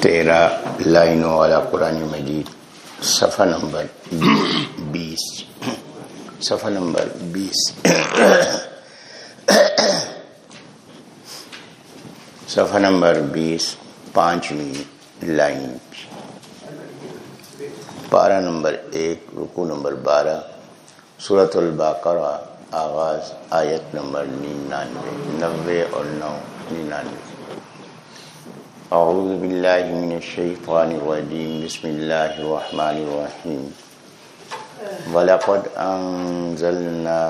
تیرہ لائنوں والا قرآن مجید، صفحہ نمبر بیس۔ صفحہ نمبر بیس۔ صفحہ نمبر بیس، پانچویں لائن۔ پارہ نمبر ایک رکو نمبر بارہ۔ صورت الباقرہ، آغاز، آیت نمبر ننانوے، نوے اور نو، ننانوے۔ اعوذ باللہ من الشیطان الرجیم بسم اللہ الرحمن الرحیم وَلَقَدْ أَنزَلْنَا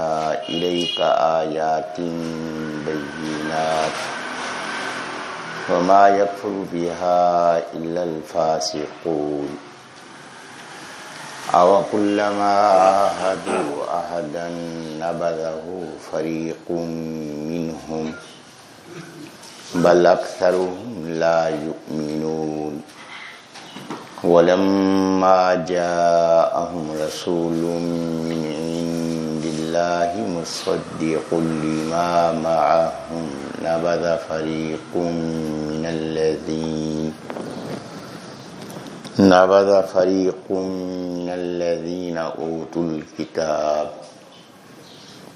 إِلَيْكَ آيَاتٍ بَيِّنَاتٍ وما يكفر بها إلا الفاسقون. أو كلما عاهدوا أحدا نبذه فريق منهم بل أكثرهم لا يؤمنون ولما جاءهم رسول من عند الله مصدق لما معهم، نبذ فريق من الذين، نبذ فريق من الذين أوتوا الكتاب.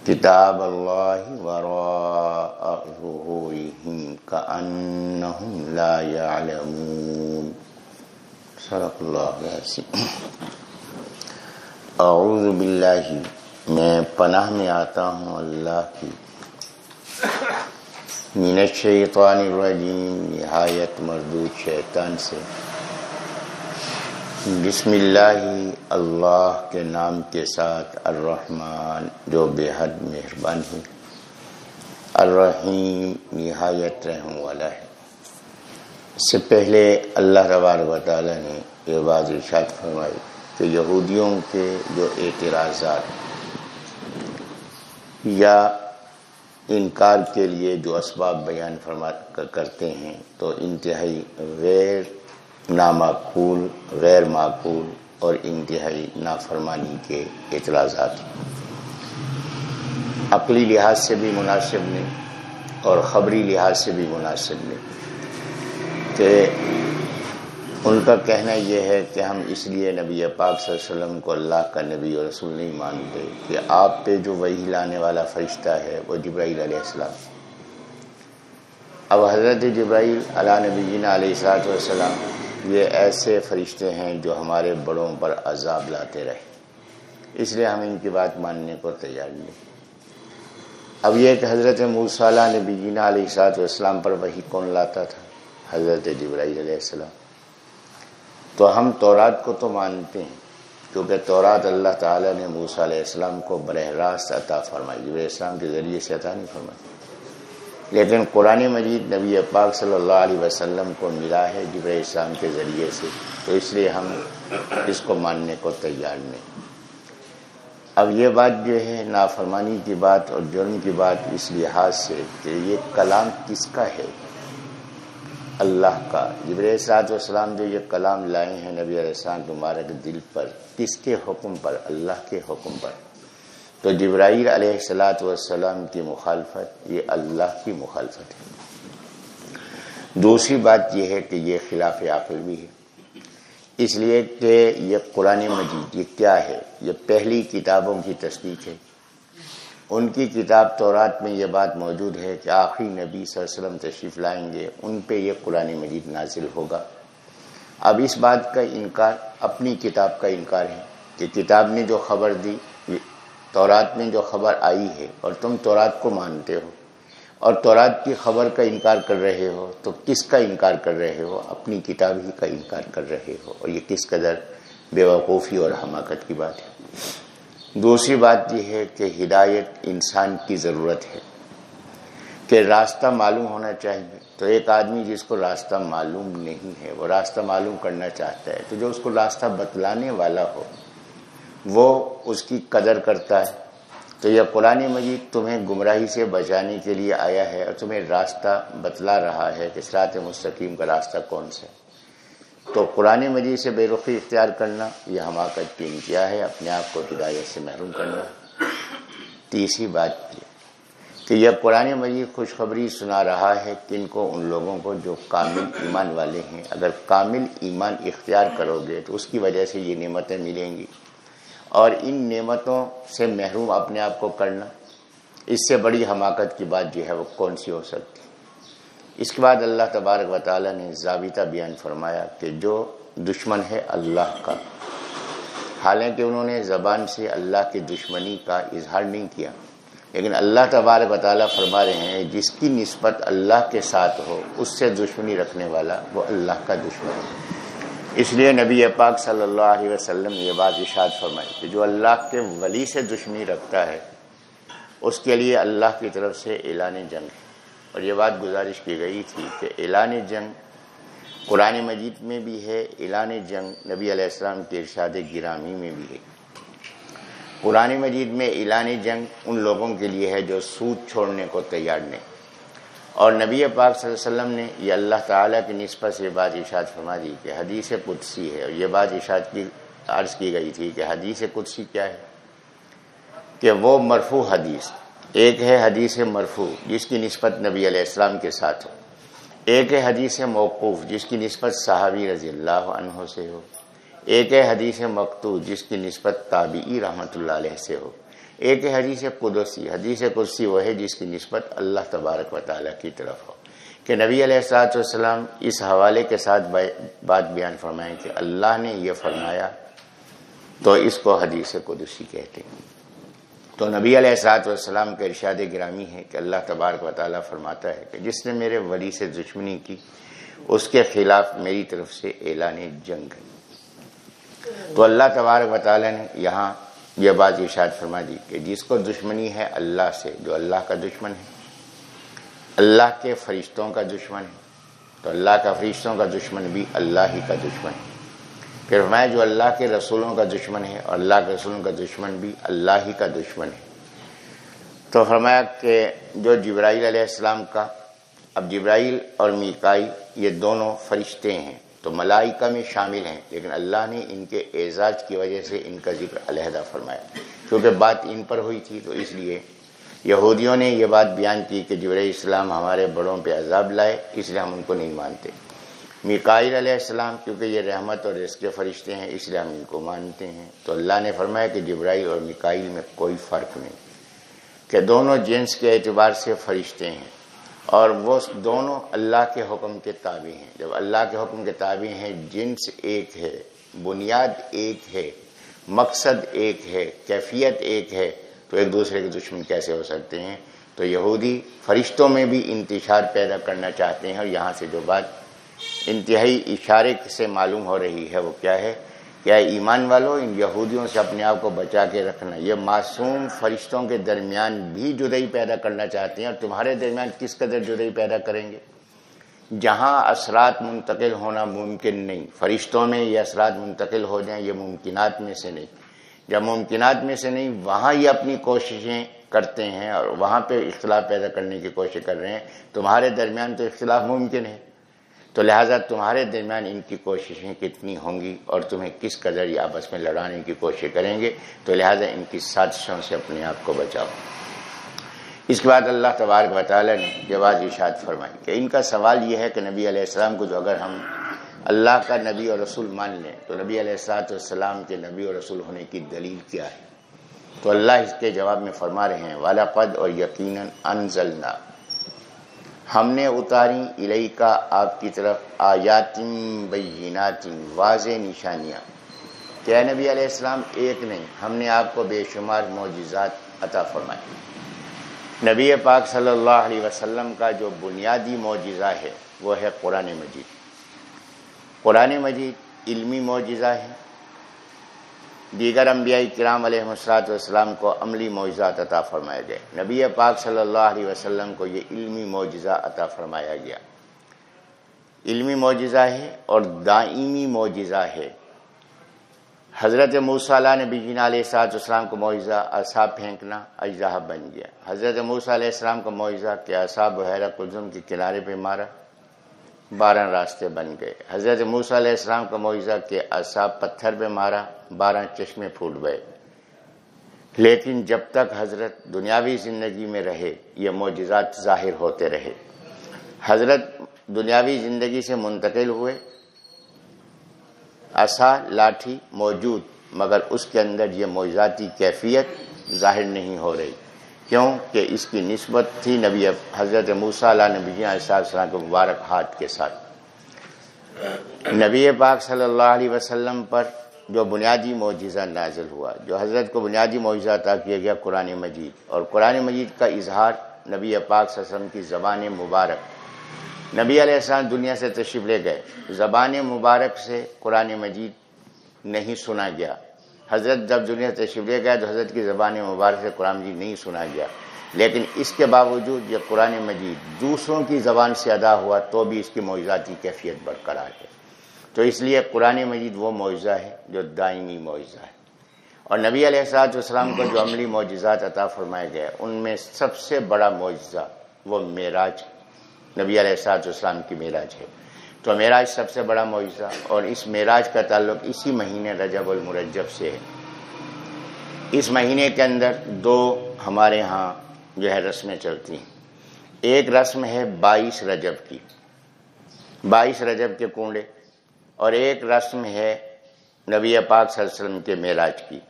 كتاب الله وراء ظهورهم كأنهم لا يعلمون صدق الله العظيم اعوذ باللہ، میں پناہ میں آتا ہوں اللہ کی۔ من الشیطان الرجیم، نہایت مردود شیطان سے۔ بسم اللہ اللہ کے نام کے ساتھ الرحمن، جو بے حد مہربان ہے الرحیم، نہایت رحم والا ہے۔ اس سے پہلے اللہ ربار و تعالی نے یہ بات ارشاد فرمائی کہ یہودیوں کے جو اعتراضات یا انکار کے لیے جو اسباب بیان فرما کرتے ہیں تو انتہائی غیر نامعقول غیر معقول اور انتہائی نافرمانی کے اعتراضات۔ عقلی لحاظ سے بھی مناسب نہیں اور خبری لحاظ سے بھی مناسب نہیں کہ ان کا کہنا یہ ہے کہ ہم اس لیے نبی پاک صلی اللہ علیہ وسلم کو اللہ کا نبی اور رسول نہیں مانتے کہ آپ پہ جو وہی لانے والا فرشتہ ہے وہ جبرائیل علیہ السلام۔ اب حضرت جبرائیل علیہ نبی جینا علیہ السلاۃ والسلام یہ ایسے فرشتے ہیں جو ہمارے بڑوں پر عذاب لاتے رہے۔ اس لیے ہم ان کی بات ماننے کو تیار نہیں۔ اب یہ کہ حضرت موسیٰ نبی جینا علیہ السلاۃ والسلام پر وہی کون لاتا تھا؟ حضرت جبرائیل علیہ السلام۔ تو ہم تورات کو تو مانتے ہیں، کیونکہ تورات اللہ تعالیٰ نے موسیٰ علیہ السلام کو براہ راست عطا فرمائی۔ جب اسلام کے ذریعے سے عطا نہیں فرمائی۔ لیکن قرآن مجید نبی پاک صلی اللہ علیہ وسلم کو ملا ہے جب اسلام کے ذریعے سے، تو اس لیے ہم اس کو ماننے کو تیار نہیں۔ اب یہ بات جو ہے، نافرمانی کی بات اور جرم کی بات اس لحاظ سے کہ یہ کلام کس کا ہے؟ اللہ کا۔ جبر صاحب والسلام جو یہ کلام لائے ہیں نبی علیہ السلام کے مبارک دل پر، کس کے حکم پر؟ اللہ کے حکم پر۔ تو جبرائیل علیہ السلاۃ والسلام کی مخالفت یہ اللہ کی مخالفت ہے۔ دوسری بات یہ ہے کہ یہ خلاف عقل بھی ہے۔ اس لیے کہ یہ قرآن مجید یہ کیا ہے؟ یہ پہلی کتابوں کی تصدیق ہے۔ ان کی کتاب تورات میں یہ بات موجود ہے کہ آخری نبی صلی اللہ علیہ وسلم تشریف لائیں گے، ان پہ یہ قرآن مجید نازل ہوگا۔ اب اس بات کا انکار، اپنی کتاب کا انکار ہے کہ کتاب نے جو خبر دی تورات میں جو خبر آئی ہے اور تم تورات کو مانتے ہو اور تورات کی خبر کا انکار کر رہے ہو، تو کس کا انکار کر رہے ہو؟ اپنی کتاب ہی کا انکار کر رہے ہو۔ اور یہ کس قدر بے وقوفی اور حماقت کی بات ہے۔ دوسری بات یہ ہے کہ ہدایت انسان کی ضرورت ہے کہ راستہ معلوم ہونا چاہیے۔ تو ایک آدمی جس کو راستہ معلوم نہیں ہے، وہ راستہ معلوم کرنا چاہتا ہے۔ تو جو اس کو راستہ بتلانے والا ہو وہ اس کی قدر کرتا ہے۔ تو یہ قرآن مجید تمہیں گمراہی سے بچانے کے لیے آیا ہے اور تمہیں راستہ بتلا رہا ہے کہ سرات مستقیم کا راستہ کون سا ہے۔ تو قرآن مجید سے بے رخی اختیار کرنا، یہ حماقت کی انتہا ہے، اپنے آپ کو ہدایت سے محروم کرنا۔ تیسری بات یہ کہ یہ قرآن مجید خوشخبری سنا رہا ہے کن کو، ان لوگوں کو جو کامل ایمان والے ہیں۔ اگر کامل ایمان اختیار کرو گے تو اس کی وجہ سے یہ نعمتیں ملیں گی۔ اور ان نعمتوں سے محروم اپنے آپ کو کرنا۔ اس سے بڑی حماقت کی بات جو ہے وہ کون سی ہو سکتی۔ اس کے بعد اللہ تبارک و تعالیٰ نے ضابطہ بیان فرمایا کہ جو دشمن ہے اللہ کا۔ حالانکہ انہوں نے زبان سے اللہ کی دشمنی کا اظہار نہیں کیا، لیکن اللہ تبارک و تعالیٰ فرما رہے ہیں، جس کی نسبت اللہ کے ساتھ ہو، اس سے دشمنی رکھنے والا وہ اللہ کا دشمن ہے۔ اس لیے نبی پاک صلی اللہ علیہ وسلم نے یہ بات اشاد فرمائی کہ جو اللہ کے ولی سے دشمنی رکھتا ہے، اس کے لیے اللہ کی طرف سے اعلان جنگ اور یہ بات گزارش کی گئی تھی کہ اعلان جنگ قرآن مجید میں بھی ہے، اعلان جنگ نبی علیہ السلام کے ارشاد گرامی میں بھی ہے۔ قرآن مجید میں اعلان جنگ ان لوگوں کے لیے ہے جو سود چھوڑنے کو تیار نہیں۔ اور نبی پاک صلی اللہ علیہ وسلم نے یہ اللہ تعالیٰ کی نسبت سے بات اشاد فرما دی کہ حدیث قدسی ہے اور یہ بات اشاد کی عرض کی گئی تھی کہ حدیث قدسی کیا ہے؟ کہ وہ مرفوع حدیث، ایک ہے حدیث مرفوع جس کی نسبت نبی علیہ السلام کے ساتھ ہو، ایک ہے حدیث موقوف جس کی نسبت صحابی رضی اللہ عنہ سے ہو، ایک ہے حدیث مکتو جس کی نسبت تابعی رحمۃ اللہ علیہ سے ہو۔ ایک ہے حدیث قدسی حدیث قدسی وہ ہے جس کی نسبت اللہ تبارک و تعالیٰ کی طرف ہو۔ کہ نبی علیہ السلاۃ والسلام اس حوالے کے ساتھ بات بیان فرمائیں کہ اللہ نے یہ فرمایا، تو اس کو حدیث قدسی کہتے ہیں۔ تو نبی علیہ السلاط والسلام کا ارشاد گرامی ہے کہ اللہ تبارک و تعالیٰ فرماتا ہے کہ جس نے میرے ولی سے دشمنی کی، اس کے خلاف میری طرف سے اعلان جنگ تو اللہ تبارک و تعالیٰ نے یہاں یہ بات ارشاد فرما دی کہ جس کو دشمنی ہے اللہ سے، جو اللہ کا دشمن ہے، اللہ کے فرشتوں کا دشمن ہے، تو اللہ کا فرشتوں کا دشمن بھی اللہ ہی کا دشمن ہے۔ پھر فرمایا جو اللہ کے رسولوں کا دشمن ہے اور اللہ کے رسولوں کا دشمن بھی اللہ ہی کا دشمن ہے۔ تو فرمایا کہ جو جبرائیل علیہ السلام کا، اب جبرائیل اور میکائی یہ دونوں فرشتے ہیں۔ تو ملائکہ میں شامل ہیں، لیکن اللہ نے ان کے اعزاز کی وجہ سے ان کا ذکر علیحدہ فرمایا۔ کیونکہ بات ان پر ہوئی تھی، تو اس لیے یہودیوں نے یہ بات بیان کی کہ جبر اسلام ہمارے بڑوں پہ عذاب لائے، اس لیے ہم ان کو نہیں مانتے۔ میکائل علیہ السلام، کیونکہ یہ رحمت اور اس کے فرشتے ہیں، اس لیے ہم ان کو مانتے ہیں۔ تو اللہ نے فرمایا کہ جبرائیل اور میکائل میں کوئی فرق نہیں، کہ دونوں جنس کے اعتبار سے فرشتے ہیں۔ اور وہ دونوں اللہ کے حکم کے تابع ہیں۔ جب اللہ کے حکم کے تابع ہیں، جنس ایک ہے، بنیاد ایک ہے، مقصد ایک ہے، کیفیت ایک ہے، تو ایک دوسرے کے دشمن کیسے ہو سکتے ہیں؟ تو یہودی فرشتوں میں بھی انتشار پیدا کرنا چاہتے ہیں اور یہاں سے جو بات انتہائی اشارے سے معلوم ہو رہی ہے، وہ کیا ہے؟ کیا ایمان والوں ان یہودیوں سے اپنے آپ کو بچا کے رکھنا۔ یہ معصوم فرشتوں کے درمیان بھی جدئی پیدا کرنا چاہتے ہیں، اور تمہارے درمیان کس قدر جدئی پیدا کریں گے؟ جہاں اثرات منتقل ہونا ممکن نہیں۔ فرشتوں میں یہ اثرات منتقل ہو جائیں، یہ ممکنات میں سے نہیں۔ جب ممکنات میں سے نہیں، وہاں یہ اپنی کوششیں کرتے ہیں اور وہاں پہ اختلاف پیدا کرنے کی کوشش کر رہے ہیں۔ تمہارے درمیان تو اختلاف ممکن ہے۔ تو لہٰذا تمہارے درمیان ان کی کوششیں کتنی ہوں گی اور تمہیں کس قدر یہ آپس میں لڑانے کی کوشش کریں گے، تو لہٰذا ان کی سازشوں سے اپنے آپ کو بچاؤ۔ اس کے بعد اللہ تبارک و تعالیٰ نے جواز اشاد فرمائی کہ ان کا سوال یہ ہے کہ نبی علیہ السلام کو جو اگر ہم اللہ کا نبی اور رسول مان لیں، تو نبی علیہ السلاۃ والسلام کے نبی اور رسول ہونے کی دلیل کیا ہے؟ تو اللہ اس کے جواب میں فرما رہے ہیں والا پد اور یقیناً انزلنا ہم نے اتاری الہی کا آپ کی طرف آیاتم بیناتم واضح نشانیاں۔ کیا نبی علیہ السلام، ایک نہیں، ہم نے آپ کو بے شمار معجزات عطا فرمائی نبی پاک صلی اللہ علیہ وسلم کا جو بنیادی معجزہ ہے، وہ ہے قرآن مجید۔ قرآن مجید علمی معجزہ ہے۔ دیگر انبیاء کرام علیہ مسلاط والسلام کو عملی معجزات عطا فرمایا گئے۔ نبی پاک صلی اللہ علیہ وسلم کو یہ علمی معجزہ عطا فرمایا گیا۔ علمی معجزہ ہے اور دائمی معجزہ ہے۔ حضرت موسیٰ علیہ نبی جینا علیہ السلاط والسلام کو معجزہ اصحاب پھینکنا اجزہ بن گیا۔ حضرت موسیٰ علیہ السلام کا معجزہ کہ اصحاب بحیرہ کلزم کے کنارے پہ مارا۔ بارہ راستے بن گئے۔ حضرت موسیٰ علیہ السلام کا معجزہ کہ اصحاب پتھر پہ مارا، بارہ چشمے پھوٹ گئے۔ لیکن جب تک حضرت دنیاوی زندگی میں رہے، یہ معجزات ظاہر ہوتے رہے۔ حضرت دنیاوی زندگی سے منتقل ہوئے۔ اصا لاٹھی موجود، مگر اس کے اندر یہ معجزاتی کیفیت ظاہر نہیں ہو رہی۔ کیوں کہ اس کی نسبت تھی نبی حضرت موسیٰ علیہ نبی علیہ السلام کے مبارک ہاتھ کے ساتھ۔ نبی پاک صلی اللہ علیہ وسلم پر جو بنیادی معجزہ نازل ہوا، جو حضرت کو بنیادی معجزہ عطا کیا گیا قرآن مجید۔ اور قرآن مجید کا اظہار نبی پاک صلی اللہ علیہ وسلم کی زبان مبارک۔ نبی علیہ السلام دنیا سے تشریف لے گئے۔ زبان مبارک سے قرآن مجید نہیں سنا گیا۔ حضرت جب دنیا تشریف لے گئے تو حضرت کی زبان مبارک سے قرآن مجید نہیں سنا گیا۔ لیکن اس کے باوجود یہ قرآن مجید دوسروں کی زبان سے ادا ہوا تو بھی اس کی معجزاتی کیفیت برقرار ہے۔ تو اس لیے قرآن مجید وہ معجزہ ہے جو دائمی معجزہ ہے۔ اور نبی علیہ السلاط والسلام کو جو عملی معجزات عطا فرمائے گئے، ان میں سب سے بڑا معجزہ وہ معراج نبی علیہ السلاط والسلام کی معراج ہے۔ تو معراج سب سے بڑا معجزہ اور اس معراج کا تعلق اسی مہینے رجب المرجب سے ہے۔ اس مہینے کے اندر دو ہمارے ہاں جو ہے رسمیں چلتی ہیں۔ ایک رسم ہے بائیس رجب کی۔ بائیس رجب کے کنڈے اور ایک رسم ہے نبی پاک صلی اللہ علیہ وسلم کے معراج کی۔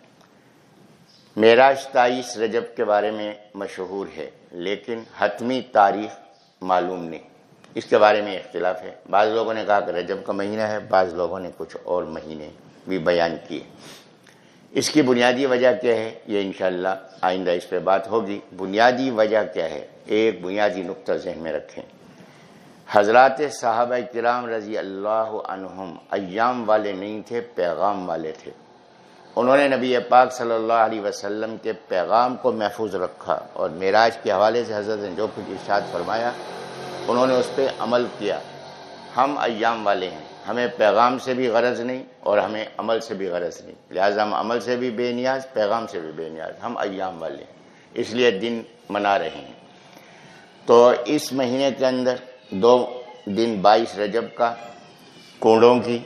معراج تائیس رجب کے بارے میں مشہور ہے، لیکن حتمی تاریخ معلوم نہیں۔ اس کے بارے میں اختلاف ہے۔ بعض لوگوں نے کہا کہ رجب کا مہینہ ہے، بعض لوگوں نے کچھ اور مہینے بھی بیان کیے۔ اس کی بنیادی وجہ کیا ہے؟ یہ انشاءاللہ آئندہ اس پہ بات ہوگی۔ بنیادی وجہ کیا ہے؟ ایک بنیادی نقطہ ذہن میں رکھیں۔ حضرات صحابہ کرام رضی اللہ عنہم ایام والے نہیں تھے، پیغام والے تھے۔ انہوں نے نبی پاک صلی اللہ علیہ وسلم کے پیغام کو محفوظ رکھا۔ اور معراج کے حوالے سے حضرت نے جو کچھ ارشاد فرمایا انہوں نے اس پہ عمل کیا۔ ہم ایام والے ہیں۔ ہمیں پیغام سے بھی غرض نہیں اور ہمیں عمل سے بھی غرض نہیں۔ لہٰذا ہم عمل سے بھی بے نیاز، پیغام سے بھی بے نیاز۔ ہم ایام والے ہیں۔ اس لیے دن منا رہے ہیں۔ تو اس مہینے کے اندر دو دن بائیس رجب کا کنڈوں کی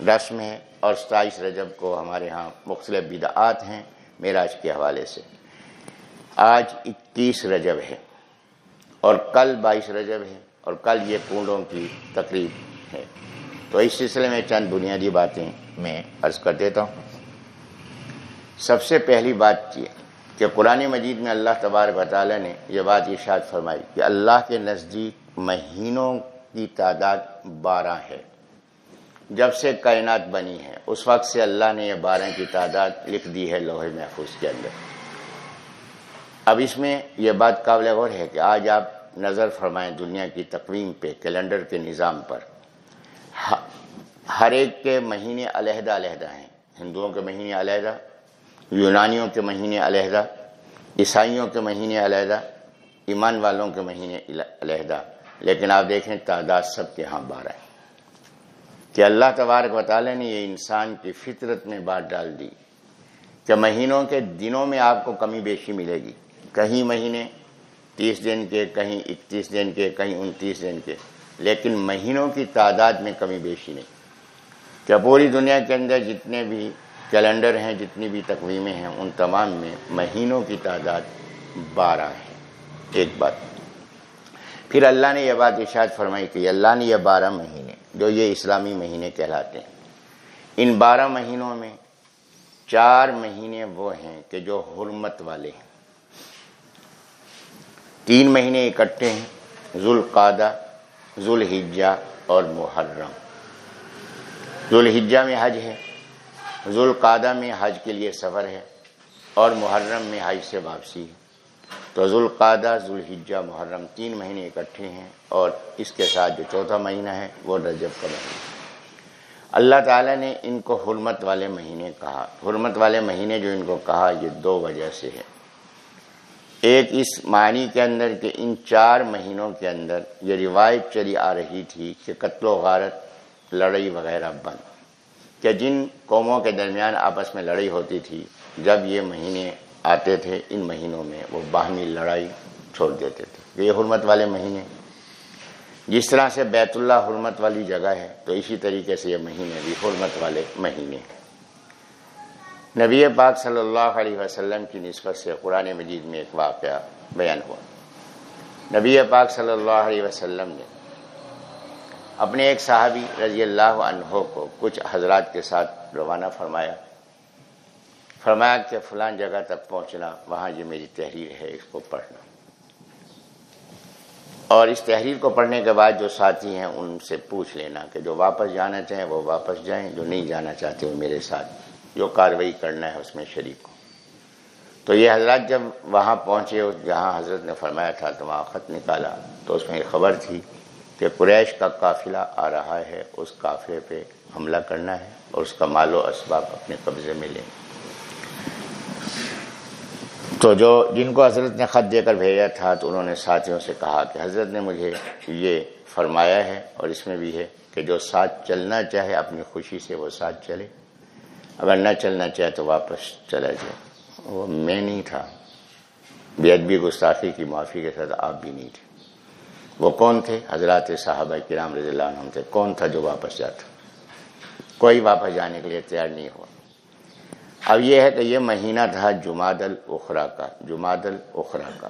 رسم ہے اور ستائیس رجب کو ہمارے ہاں مختلف بدعات ہیں۔ معراج کے حوالے سے۔ آج اکیس رجب ہے۔ اور کل بائیس رجب ہے اور کل یہ کنڈوں کی تقریب ہے۔ تو اس سلسلے میں چند بنیادی باتیں میں عرض کر دیتا ہوں۔ سب سے پہلی بات یہ کہ قرآن مجید میں اللہ تبارک و تعالیٰ نے یہ بات ارشاد فرمائی کہ اللہ کے نزدیک مہینوں کی تعداد بارہ ہے۔ جب سے کائنات بنی ہے، اس وقت سے اللہ نے یہ بارہ کی تعداد لکھ دی ہے لوہے محفوظ کے اندر۔ اب اس میں یہ بات قابل غور ہے کہ آج آپ نظر فرمائیں دنیا کی تقویم پہ، کیلنڈر کے نظام پر۔ ہر ایک کے مہینے علیحدہ علیحدہ ہیں۔ ہندوؤں کے مہینے علیحدہ، یونانیوں کے مہینے علیحدہ، عیسائیوں کے مہینے علیحدہ، ایمان والوں کے مہینے علیحدہ۔ لیکن آپ دیکھیں تعداد سب کے ہاں بارہ ہے۔ کہ اللہ تبارک و تعالیٰ نے یہ انسان کی فطرت میں بات ڈال دی کہ مہینوں کے دنوں میں آپ کو کمی بیشی ملے گی۔ کہیں مہینے، تیس دن کے، کہیں اکتیس دن کے، کہیں انتیس دن کے۔ لیکن مہینوں کی تعداد میں کمی بیشی نہیں۔ کیا پوری دنیا کے اندر جتنے بھی کیلنڈر ہیں، جتنی بھی تقویمیں ہیں، ان تمام میں مہینوں کی تعداد بارہ ہے۔ ایک بات۔ پھر اللہ نے یہ بات ارشاد فرمائی کہ اللہ نے یہ بارہ مہینے جو یہ اسلامی مہینے کہلاتے ہیں، ان بارہ مہینوں میں چار مہینے وہ ہیں کہ جو حرمت والے ہیں۔ تین مہینے اکٹھے ہیں ذوالقادہ ذوالحجہ اور محرم۔ ذوالحجہ میں حج ہے ذوالقادہ میں حج کے لیے سفر ہے اور محرم میں حج سے واپسی ہے۔ تو ذوالقادہ ذوالحجہ، محرم تین مہینے اکٹھے ہیں اور اس کے ساتھ جو چوتھا مہینہ ہے وہ رجب کا مہینہ اللہ تعالیٰ نے ان کو حرمت والے مہینے کہا۔ حرمت والے مہینے جو ان کو کہا، یہ دو وجہ سے ہے۔ ایک اس معنی کے اندر کہ ان چار مہینوں کے اندر یہ روایت چلی آ رہی تھی کہ قتل و غارت، لڑائی وغیرہ بند۔ کہ جن قوموں کے درمیان آپس میں لڑائی ہوتی تھی، جب یہ مہینے آتے تھے، ان مہینوں میں وہ باہمی لڑائی چھوڑ دیتے تھے۔ یہ حرمت والے مہینے۔ جس طرح سے بیت اللہ حرمت والی جگہ ہے، تو اسی طریقے سے یہ مہینے بھی حرمت والے مہینے۔ ہیں نبی پاک صلی اللہ علیہ وسلم کی نسبت سے قرآن مجید میں ایک واقعہ بیان ہوا۔ نبی پاک صلی اللہ علیہ وسلم نے اپنے ایک صحابی رضی اللہ عنہ کو کچھ حضرات کے ساتھ روانہ فرمایا۔ فرمایا کہ فلان جگہ تک پہنچنا، وہاں یہ میری تحریر ہے، اس کو پڑھنا۔ اور اس تحریر کو پڑھنے کے بعد جو ساتھی ہیں ان سے پوچھ لینا کہ جو واپس جانا چاہیں وہ واپس جائیں، جو نہیں جانا چاہتے وہ میرے ساتھ۔ جو کاروائی کرنا ہے اس میں شریک ہو تو یہ حضرات جب وہاں پہنچے جہاں حضرت نے فرمایا تھا تو وہاں خط نکالا، تو اس میں ایک خبر تھی کہ قریش کا قافلہ آ رہا ہے، اس قافلے پہ حملہ کرنا ہے اور اس کا مال و اسباب اپنے قبضے میں لیں۔ تو جو جن کو حضرت نے خط دے کر بھیجا تھا، تو انہوں نے ساتھیوں سے کہا کہ حضرت نے مجھے یہ فرمایا ہے اور اس میں بھی ہے کہ جو ساتھ چلنا چاہے، اپنی خوشی سے وہ ساتھ چلے۔ اگر نہ چلنا چاہے تو واپس چلا جائے۔ وہ میں نہیں تھا۔ بے ادبی گستاخی کی معافی کے ساتھ آپ بھی نہیں تھے۔ وہ کون تھے؟ حضرات صحابہ کرام رضی اللہ عنہ تھے۔ کون تھا جو واپس جاتا؟ کوئی واپس جانے کے لیے تیار نہیں ہوا۔ اب یہ ہے کہ یہ مہینہ تھا جماعت الاخرا کا۔ جماعت الاخرا کا۔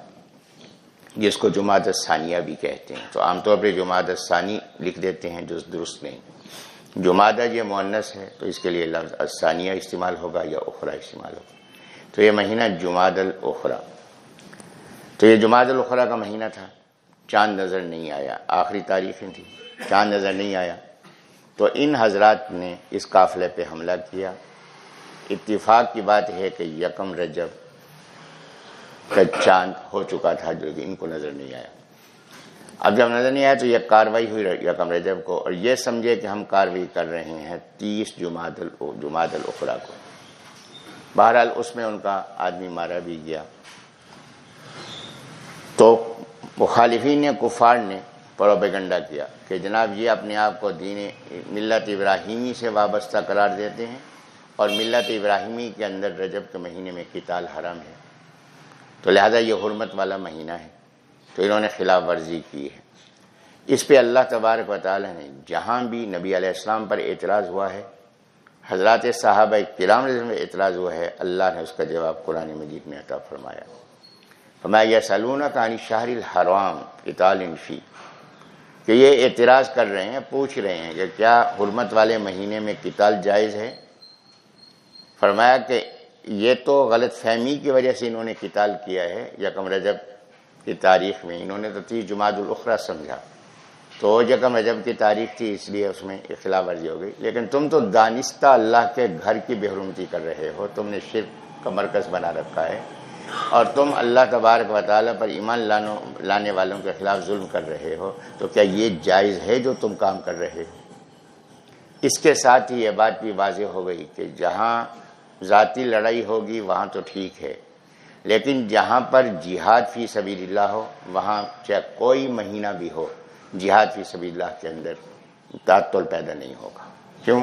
جس کو جماعت ثانیہ بھی کہتے ہیں۔ تو عام طور پہ جماعت ثانی لکھ دیتے ہیں جو درست نہیں۔ جماعت یہ مونس ہے، تو اس کے لیے لفظ ثانیہ استعمال ہوگا یا اخرا استعمال ہوگا۔ تو یہ مہینہ جماعت الاخرا تو یہ جماعت الاخرا کا مہینہ تھا، چاند نظر نہیں آیا، آخری تاریخیں تھی چاند نظر نہیں آیا۔ تو ان حضرات نے اس قافلے پہ حملہ کیا۔ اتفاق کی بات ہے کہ یکم رجب کا چاند ہو چکا تھا، جو کہ ان کو نظر نہیں آیا۔ اب جب نظر نہیں آیا تو یہ کاروائی ہوئی یکم رجب کو اور یہ سمجھے کہ ہم کاروائی کر رہے ہیں تیس جماعت جماعت الاخرا کو۔ بہرحال اس میں ان کا آدمی مارا بھی گیا۔ تو مخالفین نے، کفار نے پروپیگنڈا کیا کہ جناب یہ اپنے آپ کو دین ملت ابراہیمی سے وابستہ قرار دیتے ہیں اور ملت ابراہیمی کے اندر رجب کے مہینے میں قتال حرم ہے۔ تو لہذا یہ حرمت والا مہینہ ہے۔ تو انہوں نے خلاف ورزی کی ہے۔ اس پہ اللہ تبارک و تعالی نے جہاں بھی نبی علیہ السلام پر اعتراض ہوا ہے، حضرات صحابہ کرام میں اعتراض ہوا ہے، اللہ نے اس کا جواب قرآن مجید میں عطا فرمایا۔ فرمایا یہ سلون کانی شہر الحرام انفی کہ یہ اعتراض کر رہے ہیں، پوچھ رہے ہیں کہ کیا حرمت والے مہینے میں قتال جائز ہے؟ فرمایا کہ یہ تو غلط فہمی کی وجہ سے انہوں نے قتال کیا ہے یکم رجب کی تاریخ میں، انہوں نے تو تیس جماعت الاخرا سمجھا۔ تو یکم رجب کی تاریخ تھی، اس لیے اس میں اخلاء ورزی ہو گئی۔ لیکن تم تو دانستہ اللہ کے گھر کی بےحرمتی کر رہے ہو، تم نے شرک کا مرکز بنا رکھا ہے۔ اور تم اللہ تبارک و تعالیٰ پر ایمان لانو لانے والوں کے خلاف ظلم کر رہے ہو، تو کیا یہ جائز ہے جو تم کام کر رہے ہو؟ اس کے ساتھ ہی یہ بات بھی واضح ہو گئی کہ جہاں ذاتی لڑائی ہوگی، وہاں تو ٹھیک ہے۔ لیکن جہاں پر جہاد فی سبیل اللہ ہو، وہاں چاہے کوئی مہینہ بھی ہو، جہاد فی سبیل اللہ کے اندر تعطل پیدا نہیں ہوگا۔ کیوں؟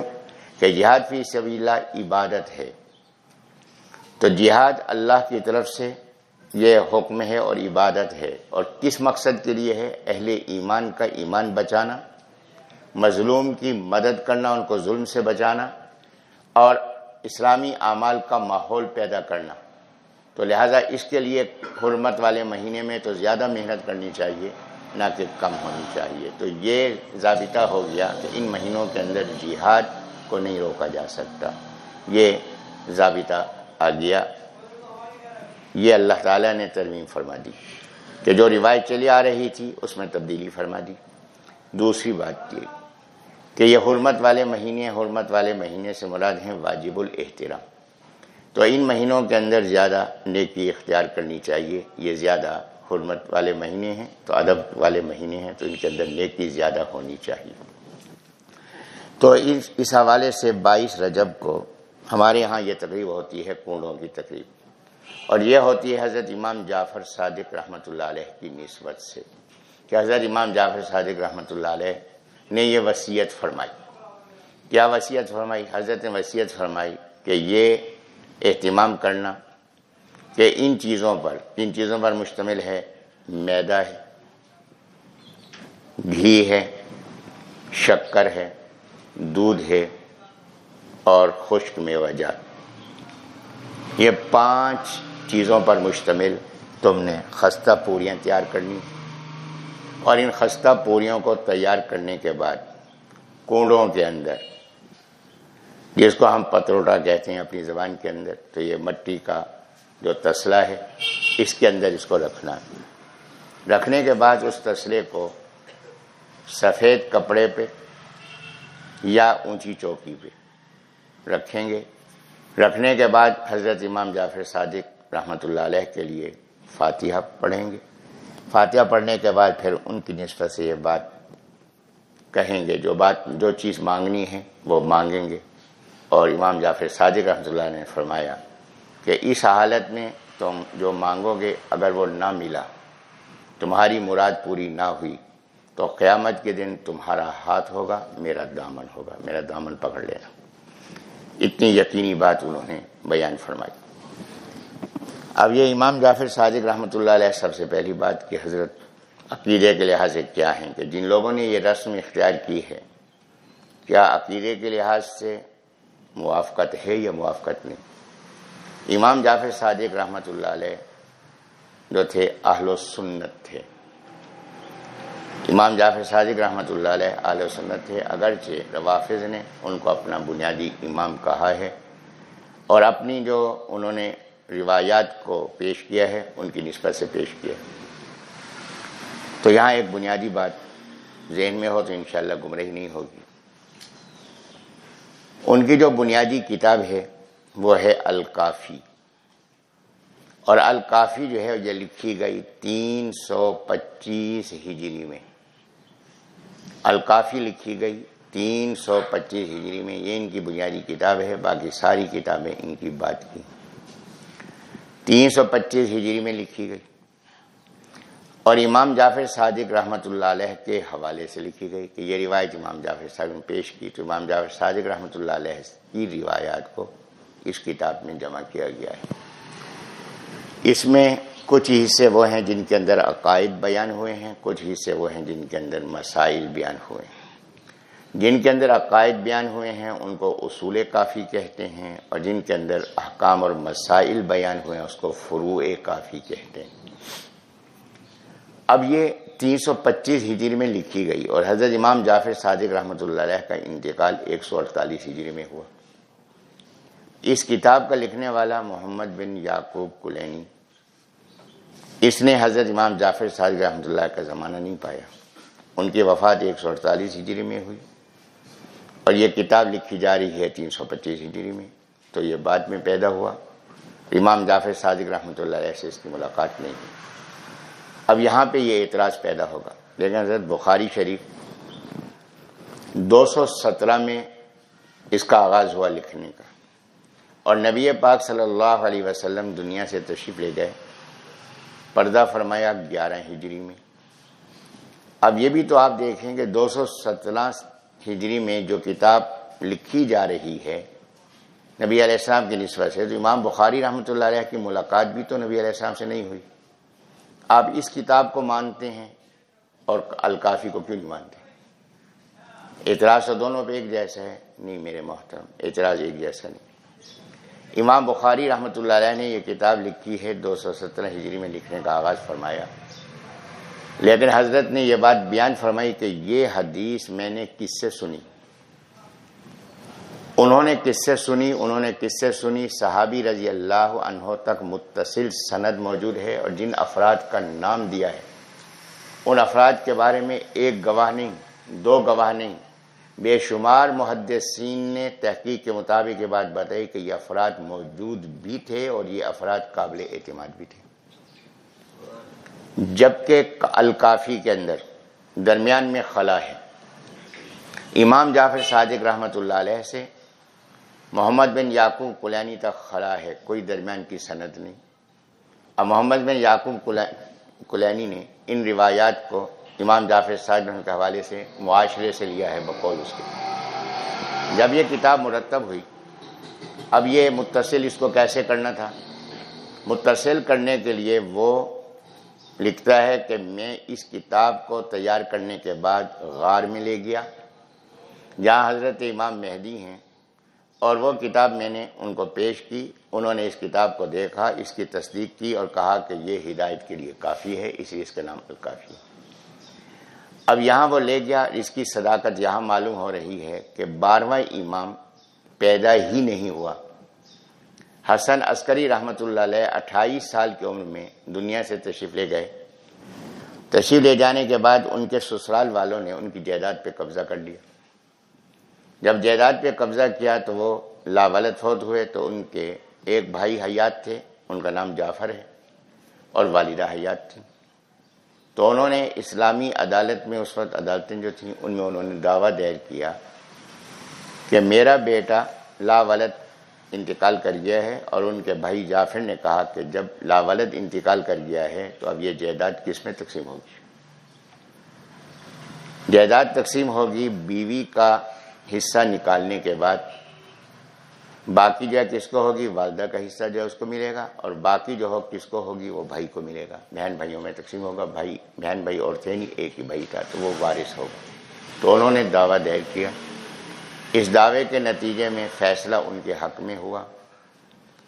کہ جہاد فی سبیل اللہ عبادت ہے۔ تو جہاد اللہ کی طرف سے یہ حکم ہے اور عبادت ہے۔ اور کس مقصد کے لیے ہے؟ اہل ایمان کا ایمان بچانا، مظلوم کی مدد کرنا، ان کو ظلم سے بچانا، اور اسلامی اعمال کا ماحول پیدا کرنا۔ تو لہٰذا اس کے لیے حرمت والے مہینے میں تو زیادہ محنت کرنی چاہیے، نہ کہ کم ہونی چاہیے۔ تو یہ ضابطہ ہو گیا کہ ان مہینوں کے اندر جہاد کو نہیں روکا جا سکتا۔ یہ ضابطہ آ گیا۔ یہ اللہ تعالیٰ نے ترمیم فرما دی کہ جو روایت چلی آ رہی تھی، اس میں تبدیلی فرما دی۔ دوسری بات یہ کہ یہ حرمت والے مہینے، حرمت والے مہینے سے مراد ہیں واجب الاحترام۔ تو ان مہینوں کے اندر زیادہ نیکی اختیار کرنی چاہیے۔ یہ زیادہ حرمت والے مہینے ہیں، تو ادب والے مہینے ہیں، تو ان کے اندر نیکی زیادہ ہونی چاہیے۔ تو اس اس حوالے سے بائیس رجب کو ہمارے ہاں یہ تقریب ہوتی ہے، کنڈوں کی تقریب۔ اور یہ ہوتی ہے حضرت امام جعفر صادق رحمۃ اللہ علیہ کی نسبت سے کہ حضرت امام جعفر صادق رحمۃ اللہ علیہ نے یہ وصیت فرمائی۔ کیا وصیت فرمائی؟ حضرت نے وصیت فرمائی کہ یہ اہتمام کرنا کہ ان چیزوں پر، ان چیزوں پر مشتمل ہے، میدا ہے، گھی ہے، شکر ہے، دودھ ہے اور خشک میوہ جات۔ یہ پانچ چیزوں پر مشتمل تم نے خستہ پوریاں تیار کرنی۔ اور ان خستہ پوریوں کو تیار کرنے کے بعد کنڈوں کے اندر جس کو ہم پتروٹا کہتے ہیں اپنی زبان کے اندر، تو یہ مٹی کا جو تسلہ ہے، اس کے اندر اس کو رکھنا رکھنے کے بعد اس تسلے کو سفید کپڑے پہ یا اونچی چوکی پہ رکھیں گے۔ رکھنے کے بعد حضرت امام جعفر صادق رحمۃ اللہ علیہ کے لیے فاتحہ پڑھیں گے۔ فاتحہ پڑھنے کے بعد پھر ان کی نسبت سے یہ بات کہیں گے۔ جو بات، جو چیز مانگنی ہے، وہ مانگیں گے۔ اور امام جعفر صادق رحمۃ اللہ نے فرمایا کہ اس حالت میں تم جو مانگو گے اگر وہ نہ ملا، تمہاری مراد پوری نہ ہوئی، تو قیامت کے دن تمہارا ہاتھ ہوگا، میرا دامن ہوگا، میرا دامن پکڑ لینا۔ اتنی یقینی بات انہوں نے بیان فرمائی۔ اب یہ امام جعفر صادق رحمۃ اللہ علیہ سب سے پہلی بات کہ حضرت عقیدے کے لحاظ سے کیا ہیں کہ جن لوگوں نے یہ رسم اختیار کی ہے، کیا عقیدے کے لحاظ سے موافقت ہے یا موافقت نہیں؟ امام جعفر صادق رحمۃ اللہ علیہ جو تھے، اہل و سنت تھے۔ امام جعفر صادق رحمۃ اللہ علیہ اہل و سنت تھے۔ اگرچہ روافظ نے ان کو اپنا بنیادی امام کہا ہے اور اپنی جو انہوں نے روایات کو پیش کیا ہے، ان کی نسبت سے پیش کیا ہے۔ تو یہاں ایک بنیادی بات ذہن میں ہو تو انشاءاللہ گمرہی نہیں ہوگی۔ ان کی جو بنیادی کتاب ہے، وہ ہے الکافی۔ اور الکافی جو ہے یہ لکھی گئی تین سو پچیس ہجری میں۔ الکافی لکھی گئی تین سو پچیس ہجری میں۔ یہ ان کی بنیادی کتاب ہے، باقی ساری کتابیں ان کی بات کی۔ تین سو پچیس ہجری میں لکھی گئی۔ اور امام جعفر صادق رحمۃ اللہ علیہ کے حوالے سے لکھی گئی کہ یہ روایت امام جعفر صادق نے پیش کی تو امام جعفر صادق رحمۃ اللہ علیہ کی روایات کو اس کتاب میں جمع کیا گیا ہے۔ اس میں کچھ حصے وہ ہیں جن کے اندر عقائد بیان ہوئے ہیں، کچھ حصے وہ ہیں جن کے اندر مسائل بیان ہوئے ہیں۔ جن کے اندر عقائد بیان ہوئے ہیں، ان کو اصول کافی کہتے ہیں اور جن کے اندر احکام اور مسائل بیان ہوئے ہیں، اس کو فروع کافی کہتے ہیں۔ اب یہ تین سو پچیس ہجری میں لکھی گئی اور حضرت امام جعفر صادق رحمۃ اللہ علیہ کا انتقال ایک سو اڑتالیس ہجری میں ہوا۔ اس کتاب کا لکھنے والا محمد بن یعقوب کلینی۔ اس نے حضرت امام جعفر صادق رحمۃ اللہ کا زمانہ نہیں پایا۔ ان کی وفات ایک سو اڑتالیس ہجری میں ہوئی۔ اور یہ کتاب لکھی جا رہی ہے تین سو پچیس ہجری میں۔ تو یہ بعد میں پیدا ہوا۔ امام جعفر صادق رحمۃ اللہ علیہ سے اس کی ملاقات نہیں ہوئی۔ اب یہاں پہ یہ اعتراض پیدا ہوگا۔ لیکن حضرت بخاری شریف دو سو سترہ میں اس کا آغاز ہوا لکھنے کا۔ اور نبی پاک صلی اللہ علیہ وسلم دنیا سے تشریف لے گئے۔ پردہ فرمایا گیارہ ہجری میں۔ اب یہ بھی تو آپ دیکھیں کہ دو سو سترہ ہجری میں جو کتاب لکھی جا رہی ہے، نبی علیہ السلام کی نسبت سے تو امام بخاری رحمۃ اللہ علیہ کی ملاقات بھی تو نبی علیہ السلام سے نہیں ہوئی۔ آپ اس کتاب کو مانتے ہیں اور الکافی کو کیوں نہیں مانتے اعتراض تو دونوں پہ ایک جیسا ہے۔ نہیں میرے محترم، اعتراض ایک جیسا نہیں۔ امام بخاری رحمۃ اللہ علیہ نے یہ کتاب لکھی ہے دو سو سترہ ہجری میں لکھنے کا آغاز فرمایا۔ لیکن حضرت نے یہ بات بیان فرمائی کہ یہ حدیث میں نے کس سے سنی؟ انہوں نے کس سے سنی، انہوں نے کس سے سنی، صحابی رضی اللہ عنہ تک متصل سند موجود ہے اور جن افراد کا نام دیا ہے۔ ان افراد کے بارے میں ایک گواہ نہیں، دو گواہ نہیں۔ بے شمار محدثین نے تحقیق کے مطابق یہ بات بتائی کہ یہ افراد موجود بھی تھے اور یہ افراد قابل اعتماد بھی تھے۔ جبکہ الکافی کے اندر درمیان میں خلا ہے۔ امام جعفر صادق رحمۃ اللہ علیہ سے محمد بن یعقوب کلانی تک خلا ہے، کوئی درمیان کی سند نہیں۔ اب محمد بن یعقوب کلانی نے ان روایات کو امام جعفر صاحب کے حوالے سے معاشرے سے لیا ہے بقول اس کے۔ جب یہ کتاب مرتب ہوئی، اب یہ متصل اس کو کیسے کرنا تھا؟ متصل کرنے کے لیے وہ لکھتا ہے کہ میں اس کتاب کو تیار کرنے کے بعد غار میں لے گیا۔ جہاں حضرت امام مہدی ہیں اور وہ کتاب میں نے ان کو پیش کی، انہوں نے اس کتاب کو دیکھا، اس کی تصدیق کی اور کہا کہ یہ ہدایت کے لیے کافی ہے، اس لیے اس کا نام الکافی ہے۔ اب یہاں وہ لے گیا، اس کی صداقت یہاں معلوم ہو رہی ہے کہ بارہواں امام پیدا ہی نہیں ہوا۔ حسن عسکری رحمۃ اللہ علیہ اٹھائیس سال کی عمر میں دنیا سے تشریف لے گئے۔ تشریف لے جانے کے بعد ان کے سسرال والوں نے ان کی جائیداد پہ قبضہ کر لیا۔ جب جائیداد پہ قبضہ کیا تو وہ لاولت فوت ہوئے تو ان کے ایک بھائی حیات تھے، ان کا نام جعفر ہے اور والدہ حیات تھی تو انہوں نے اسلامی عدالت میں اس وقت عدالتیں جو تھیں، ان میں انہوں نے دعویٰ دائر کیا کہ میرا بیٹا لاولد انتقال کر گیا ہے اور ان کے بھائی جعفر نے کہا کہ جب لاولد انتقال کر گیا ہے تو اب یہ جائیداد کس میں تقسیم ہوگی؟ جائیداد تقسیم ہوگی بیوی کا حصہ نکالنے کے بعد باقی جو ہے کس کو ہوگی؟ والدہ کا حصہ جو ہے اس کو ملے گا اور باقی جو ہو کس کو ہوگی؟ وہ بھائی کو ملے گا۔ بہن بھائیوں میں تقسیم ہوگا۔ بھائی، بہن بھائی اور تھے نہیں ایک ہی بھائی تھا تو وہ وارث ہوگا۔ تو انہوں نے دعویٰ دائر کیا۔ اس دعوے کے نتیجے میں فیصلہ ان کے حق میں ہوا۔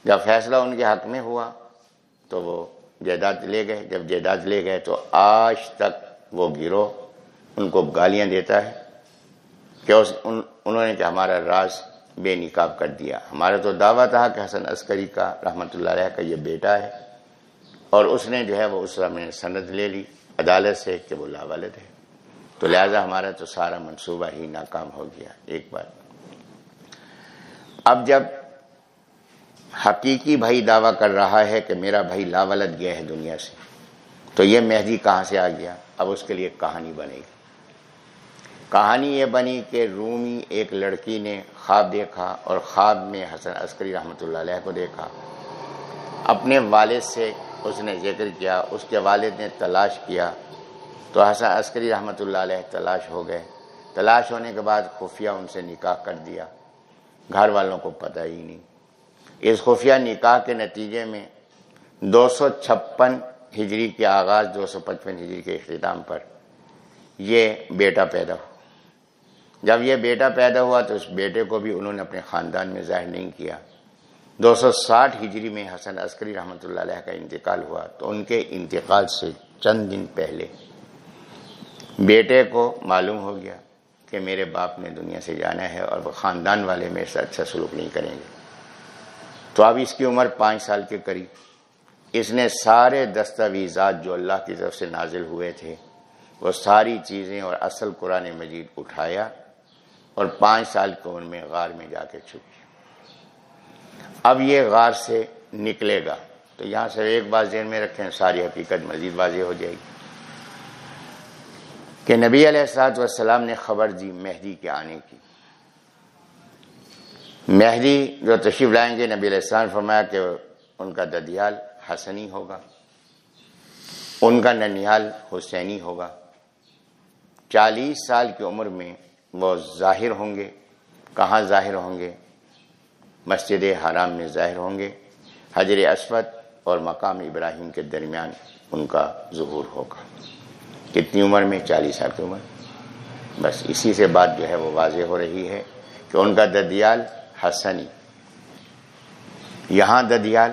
جب فیصلہ ان کے حق میں ہوا تو وہ جائیداد لے گئے۔ جب جائیداد لے گئے تو آج تک وہ گروہ ان کو گالیاں دیتا ہے۔ کہ اس انہوں نے کہ ہمارا راز بے نکاب کر دیا۔ ہمارا تو دعویٰ تھا کہ حسن عسکری کا رحمۃ اللہ علیہ کا یہ بیٹا ہے۔ اور اس نے جو ہے وہ اس میں سند لے لی عدالت سے کہ وہ لاوالد ہے۔ تو لہذا ہمارا تو سارا منصوبہ ہی ناکام ہو گیا ایک بار۔ اب جب حقیقی بھائی دعویٰ کر رہا ہے کہ میرا بھائی لاولد گیا ہے دنیا سے، تو یہ مہدی کہاں سے آ گیا؟ اب اس کے لیے کہانی بنے گی۔ کہانی یہ بنی کہ رومی ایک لڑکی نے خواب دیکھا اور خواب میں حسن عسکری رحمۃ اللہ علیہ کو دیکھا۔ اپنے والد سے اس نے ذکر کیا، اس کے والد نے تلاش کیا تو حسن عسکری رحمۃ اللہ علیہ تلاش ہو گئے۔ تلاش ہونے کے بعد خفیہ ان سے نکاح کر دیا۔ گھر والوں کو پتہ ہی نہیں۔ اس خفیہ نکاح کے نتیجے میں دو سو چھپن ہجری کے آغاز، دو سو پچپن ہجری کے اختتام پر یہ بیٹا پیدا ہوا۔ جب یہ بیٹا پیدا ہوا تو اس بیٹے کو بھی انہوں نے اپنے خاندان میں ظاہر نہیں کیا۔ دو سو ساٹھ ہجری میں حسن عسکری رحمۃ اللہ علیہ کا انتقال ہوا تو ان کے انتقال سے چند دن پہلے بیٹے کو معلوم ہو گیا کہ میرے باپ نے دنیا سے جانا ہے اور وہ خاندان والے میرے سے اچھا سلوک نہیں کریں گے۔ تو اب اس کی عمر پانچ سال کے قریب۔ اس نے سارے دستاویزات جو اللہ کی طرف سے نازل ہوئے تھے، وہ ساری چیزیں اور اصل قرآن مجید اٹھایا۔ اور پانچ سال کی عمر میں غار میں جا کے چھپی۔ اب یہ غار سے نکلے گا۔ تو یہاں سے ایک بات ذہن میں رکھیں، ساری حقیقت مزید واضح ہو جائے گی۔ کہ نبی علیہ السلاط والسلام نے خبر دی مہدی کے آنے کی۔ مہدی جو تشریف لائیں گے، نبی علیہ السلام فرمایا کہ ان کا ددیال حسنی ہوگا۔ ان کا ننیال حسینی ہوگا۔ چالیس سال کی عمر میں وہ ظاہر ہوں گے۔ کہاں ظاہر ہوں گے؟ مسجد حرام میں ظاہر ہوں گے۔ حجر اسود اور مقام ابراہیم کے درمیان ان کا ظہور ہوگا۔ کتنی عمر میں؟ چالیس سال کی عمر۔ بس اسی سے بات جو ہے وہ واضح ہو رہی ہے کہ ان کا ددیال حسنی۔ یہاں ددیال،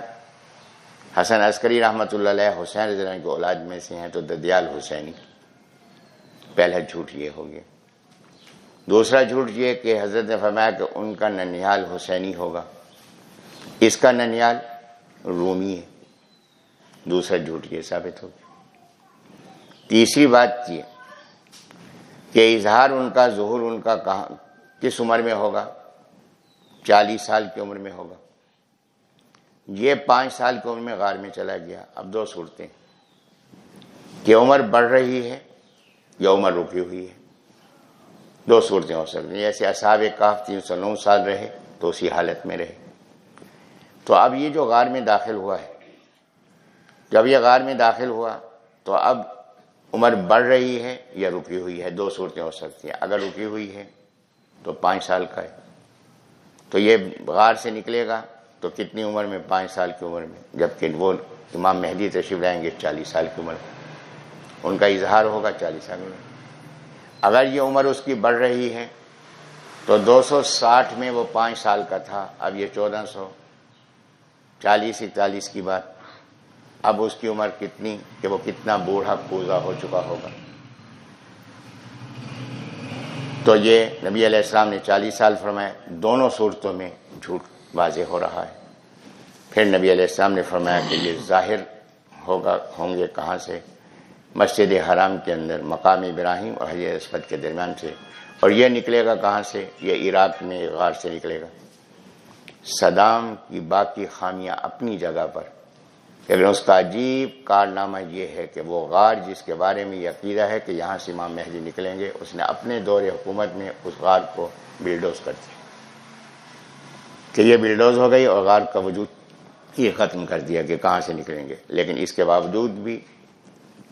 حسن عسکری رحمۃ اللہ علیہ حسین رضی اللہ کے اولاد میں سے ہیں تو ددیال حسینی۔ پہلا جھوٹ یہ ہو گیا۔ دوسرا جھوٹ یہ کہ حضرت نے فرمایا کہ ان کا ننیال حسینی ہوگا۔ اس کا ننیال؟ رومی ہے۔ دوسرا جھوٹ یہ ثابت ہوگا تیسری بات یہ کہ اظہار ان کا، ظہور ان کا کہاں، کس عمر میں ہوگا؟ چالیس سال کی عمر میں ہوگا۔ یہ پانچ سال کی عمر میں غار میں چلا گیا۔ اب دو صورتیں۔ کہ عمر بڑھ رہی ہے یا عمر رکی ہوئی ہے؟ دو صورتیں ہو سکتی ہیں۔ جیسے اصحاب کاف تین سو نو سال رہے تو اسی حالت میں رہے۔ تو اب یہ جو غار میں داخل ہوا ہے، جب یہ غار میں داخل ہوا تو اب عمر بڑھ رہی ہے یا رکی ہوئی ہے؟ دو صورتیں ہو سکتی ہیں۔ اگر رکی ہوئی ہے تو پانچ سال کا ہے۔ تو یہ غار سے نکلے گا تو کتنی عمر میں؟ پانچ سال کی عمر میں، جبکہ وہ امام مہدی تشریف لائیں گے چالیس سال کی عمر میں۔ ان کا اظہار ہوگا چالیس سال میں۔ اگر یہ عمر اس کی بڑھ رہی ہے، تو دو سو ساٹھ میں وہ پانچ سال کا تھا، اب یہ چودہ سو، چالیس اکتالیس کی بات۔ اب اس کی عمر کتنی کہ وہ کتنا بوڑھا پوزا ہو چکا ہوگا۔ تو یہ نبی علیہ السلام نے چالیس سال فرمایا، دونوں صورتوں میں جھوٹ واضح ہو رہا ہے۔ پھر نبی علیہ السلام نے فرمایا کہ یہ ظاہر ہوگا، ہوں گے کہاں سے؟ مسجد حرام کے اندر مقام ابراہیم اور حضرت اسپت کے درمیان سے۔ اور یہ نکلے گا کہاں سے؟ یہ عراق میں غار سے نکلے گا۔ صدام کی باقی خامیاں اپنی جگہ پر۔ لیکن اس کا عجیب کارنامہ یہ ہے کہ وہ غار جس کے بارے میں یہ عقیدہ ہے کہ یہاں سے امام مہدی نکلیں گے، اس نے اپنے دور حکومت میں اس غار کو بلڈوز کر دیا۔ کہ یہ بلڈوز ہو گئی اور غار کا وجود یہ ختم کر دیا کہ کہاں سے نکلیں گے۔ لیکن اس کے باوجود بھی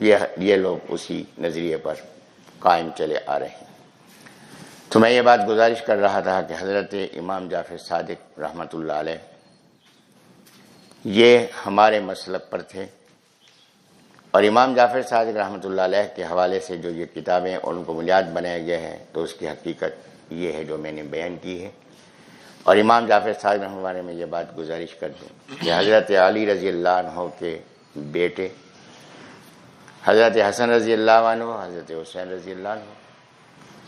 یہ یہ لوگ اسی نظریے پر قائم چلے آ رہے ہیں۔ تو میں یہ بات گزارش کر رہا تھا کہ حضرت امام جعفر صادق رحمۃ اللہ علیہ، یہ ہمارے مسلک پر تھے اور امام جعفر صادق رحمۃ اللہ علیہ کے حوالے سے جو یہ کتابیں اور ان کو بنیاد بنایا گیا ہے تو اس کی حقیقت یہ ہے جو میں نے بیان کی ہے۔ اور امام جعفر صادق رحمۃ بارے میں یہ بات گزارش کر دوں کہ حضرت علی رضی اللہ عنہ کے بیٹے حضرت حسن رضی اللہ عنہ، حضرت حسین رضی اللہ عنہ۔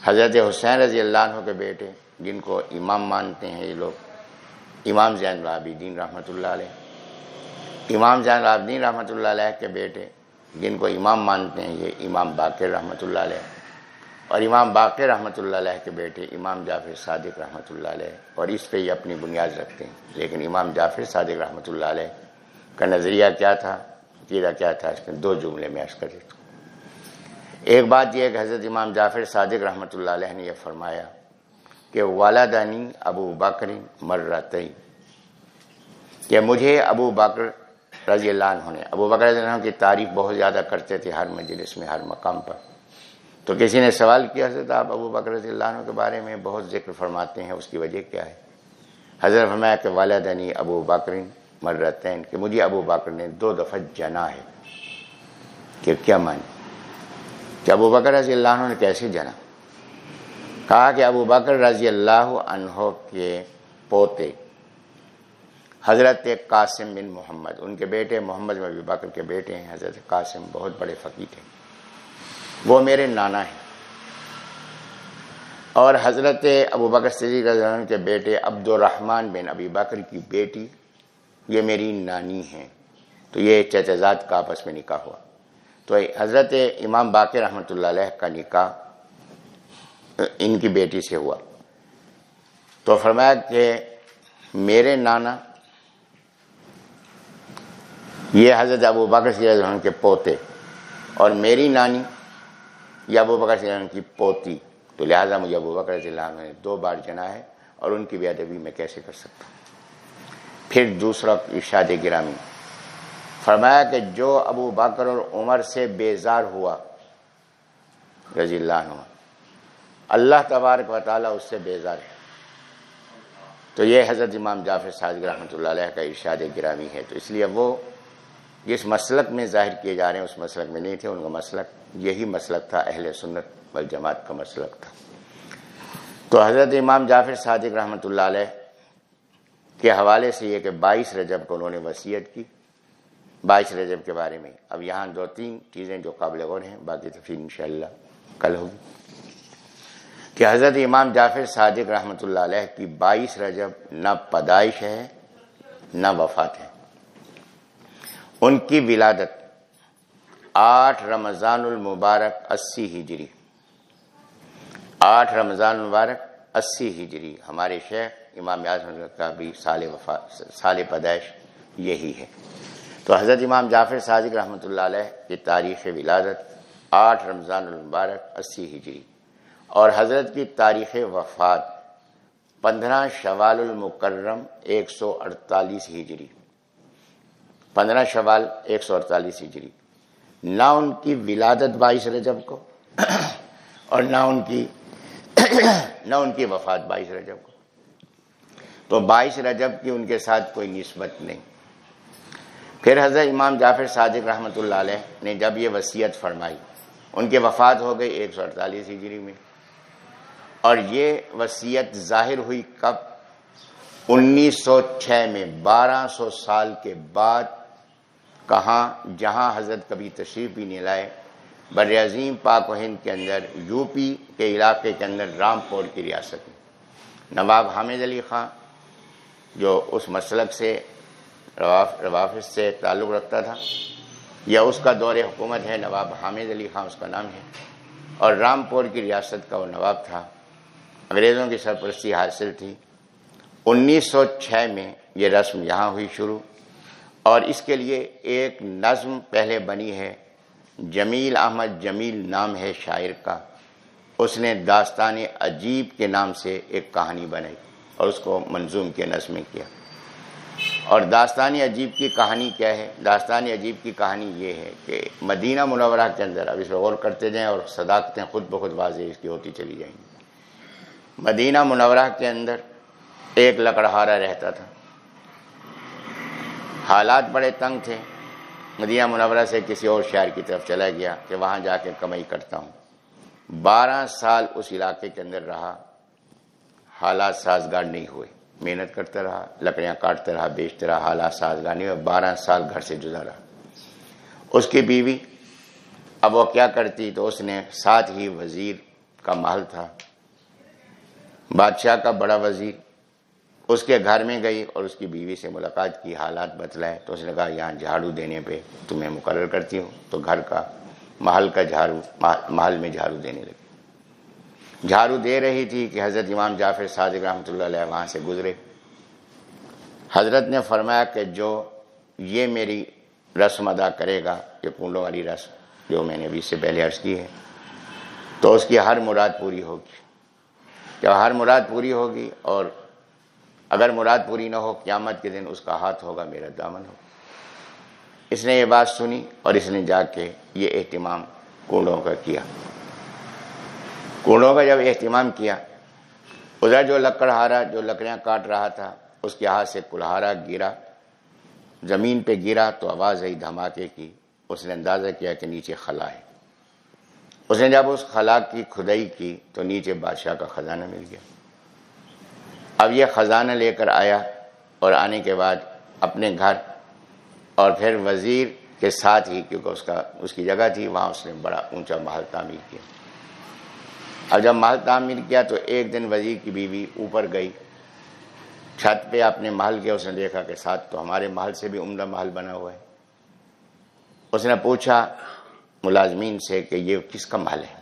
حضرت حسین رضی اللہ عنہ کے بیٹے، جن کو امام مانتے ہیں یہ لوگ۔ امام زین العابدین رحمۃ اللہ علیہ۔ امام زین العابدین رحمۃ اللہ علیہ کے بیٹے، جن کو امام مانتے ہیں یہ امام باقر رحمۃ اللہ علیہ۔ اور امام باقر رحمۃ اللہ علیہ کے بیٹے امام جعفر صادق رحمۃ اللہ علیہ۔ اور اس پہ یہ اپنی بنیاد رکھتے ہیں۔ لیکن امام جعفر صادق رحمۃ اللہ علیہ کا نظریہ کیا تھا؟ عقیدہ کیا تھا؟ اس میں دو جملے میں عرض کر دیتا ہوں۔ ایک بات یہ ہے کہ حضرت امام جعفر صادق رحمۃ اللہ علیہ نے یہ فرمایا کہ والدانی ابو بکر مرتعی کہ مجھے ابو بکر رضی اللہ عنہ نے، ابو بکر رضی اللہ عنہ کی تعریف بہت زیادہ کرتے تھے ہر مجلس میں، ہر مقام پر۔ تو کسی نے سوال کیا، حضرت آپ ابو بکر رضی اللہ عنہ کے بارے میں بہت ذکر فرماتے ہیں، اس کی وجہ کیا ہے؟ حضرت فرمایا کہ والدنی ابو بکر مرتین کہ مجھے ابو بکر نے دو دفعہ جنا ہے کہ کیا مانی کہ ابو بکر رضی اللہ عنہ نے کیسے جنا؟ کہا کہ ابو بکر رضی اللہ عنہ کے پوتے حضرت قاسم بن محمد، ان کے بیٹے محمد مبی بکر کے بیٹے ہیں، حضرت قاسم بہت بڑے فقیر ہیں، وہ میرے نانا ہیں۔ اور حضرت ابو بکر صدیق رضی اللہ عنہ کے بیٹے عبد الرحمن بن ابی بکر کی بیٹی یہ میری نانی ہیں۔ تو یہ چچزاد کا آپس میں نکاح ہوا۔ تو حضرت امام باقر رحمۃ اللہ علیہ کا نکاح، ان کی بیٹی سے ہوا۔ تو فرمایا کہ میرے نانا، یہ حضرت ابو بکر صلی اللہ کے پوتے اور میری نانی، یہ ابو بکر صلی اللہ کی پوتی۔ تو لہٰذا مجھے ابو بکر صلی اللہ نے دو بار جنا ہے اور ان کی بھی ادبی میں کیسے کر سکتا ہوں؟ پھر دوسرا ارشاد گرامی۔ فرمایا کہ جو ابو بکر اور عمر سے بیزار ہوا، رضی اللہ عنہ، اللہ تبارک و تعالیٰ اس سے بیزار ہے۔ تو یہ حضرت امام جعفر صادق رحمۃ اللہ علیہ کا ارشاد گرامی ہے۔ تو اس لیے وہ جس مسلک میں ظاہر کیے جا رہے ہیں، اس مسلک میں نہیں تھے، ان کا مسلک، یہی مسلک تھا، اہل سنت والجماعت کا مسلک تھا۔ تو حضرت امام جعفر صادق رحمۃ اللہ علیہ کے حوالے سے یہ کہ بائیس رجب کو انہوں نے وصیت کی۔ بائیس رجب کے بارے میں۔ اب یہاں دو تین چیزیں جو قابل غور ہیں، باقی تو پھر انشاءاللہ کل ہوگی۔ کہ حضرت امام جعفر صادق رحمۃ اللہ علیہ کی بائیس رجب نہ پیدائش ہے، نہ وفات ہے۔ ان کی ولادت آٹھ رمضان المبارک اسی ہجری۔ آٹھ رمضان المبارک اسی ہجری، ہمارے شیخ امام اعظم کا بھی سال وفا، سال پیدائش یہی ہے۔ تو حضرت امام جعفر صادق رحمۃ اللہ علیہ کی تاریخ ولادت آٹھ رمضان المبارک، اسی ہجری۔ اور حضرت کی تاریخ وفات پندرہ شوال المکرم، ایک سو اڑتالیس ہجری۔ پندرہ شوال، ایک سو اڑتالیس ہجری۔ نہ ان کی ولادت بائیس رجب کو اور نہ ان کی نہ ان کی وفات بائیس رجب کو۔ تو بائیس رجب کی ان کے ساتھ کوئی نسبت نہیں۔ پھر حضرت امام جعفر صادق رحمۃ اللہ علیہ نے جب یہ وصیت فرمائی، ان کے وفات ہو گئی ایک سو اڑتالیس ہجری میں۔ اور یہ وصیت ظاہر ہوئی کب؟ انیس سو چھ میں، بارہ سو سال کے بعد، کہاں، جہاں حضرت کبھی تشریف بھی نہیں لائے۔ بر عظیم پاک و ہند کے اندر، یو پی کے علاقے کے اندر رامپور کی ریاست میں۔ نواب حامد علی خان جو اس مسلک سے روافظ سے تعلق رکھتا تھا، یا اس کا دور حکومت ہے، نواب حامد علی خان اس کا نام ہے۔ اور رامپور کی ریاست کا وہ نواب تھا۔ انگریزوں کی سرپرستی حاصل تھی۔ انیس سو چھ میں یہ رسم یہاں ہوئی شروع۔ اور اس کے لیے ایک نظم پہلے بنی ہے۔ جمیل احمد جمیل نام ہے شاعر کا۔ اس نے داستان عجیب کے نام سے ایک کہانی بنائی اور اس کو منظوم کے نظم میں کیا۔ اور داستان عجیب کی کہانی کیا ہے؟ داستان عجیب کی کہانی یہ ہے کہ مدینہ منورہ کے اندر، اب اس پہ غور کرتے جائیں اور صداقتیں خود بخود واضح اس کی ہوتی چلی جائیں۔ گی مدینہ منورہ کے اندر ایک لکڑہارا رہتا تھا۔ حالات بڑے تنگ تھے۔ مدینہ منورہ سے کسی اور شہر کی طرف چلا گیا کہ وہاں جا کے کمائی کرتا ہوں۔ بارہ سال اس علاقے کے اندر رہا۔ حالات سازگار نہیں ہوئے۔ محنت کرتا رہا، لکڑیاں کاٹتا رہا، بیچتا رہا، حالات سازگار نہیں ہوئے۔ بارہ سال گھر سے جدا رہا اس کی بیوی، اب وہ کیا کرتی تو اس نے ساتھ ہی وزیر کا محل تھا۔ بادشاہ کا بڑا وزیر اس کے گھر میں گئی اور اس کی بیوی سے ملاقات کی حالات بتلائے تو اس نے کہا، یہاں جھاڑو دینے پہ تمہیں مقرر کرتی ہوں۔ تو گھر کا محل کا جھاڑو، محل میں جھاڑو دینے لگی۔ جھاڑو دے رہی تھی کہ حضرت امام جعفر صادق رحمۃ اللہ علیہ وہاں سے گزرے۔ حضرت نے فرمایا کہ جو یہ میری رسم ادا کرے گا، یہ کنڈوں والی رسم جو میں نے ابھی سے پہلے عرض کی ہے، تو اس کی ہر مراد پوری ہوگی۔ جب ہر مراد پوری ہوگی اور اگر مراد پوری نہ ہو، قیامت کے دن اس کا ہاتھ ہوگا، میرا دامن ہوگا۔ اس نے یہ بات سنی اور اس نے جا کے یہ اہتمام کنڈوں کا کیا۔ کنڈوں کا جب اہتمام کیا، ادھر جو لکڑہارا، جو لکڑیاں کاٹ رہا تھا، اس کے ہاتھ سے کلہارا گرا، زمین پہ گرا تو آواز آئی دھماکے کی۔ اس نے اندازہ کیا کہ نیچے خلا ہے۔ اس نے جب اس خلا کی کھدائی کی تو نیچے بادشاہ کا خزانہ مل گیا۔ اب یہ خزانہ لے کر آیا اور آنے کے بعد اپنے گھر اور پھر وزیر کے ساتھ ہی کیونکہ اس کا اس کی جگہ تھی، وہاں اس نے بڑا اونچا محل تعمیر کیا۔ اب جب محل تعمیر کیا تو ایک دن وزیر کی بیوی اوپر گئی۔ چھت پہ اپنے محل کے اس نے دیکھا کہ ساتھ تو ہمارے محل سے بھی عمدہ محل بنا ہوا ہے۔ اس نے پوچھا، ملازمین سے کہ یہ کس کا محل ہے؟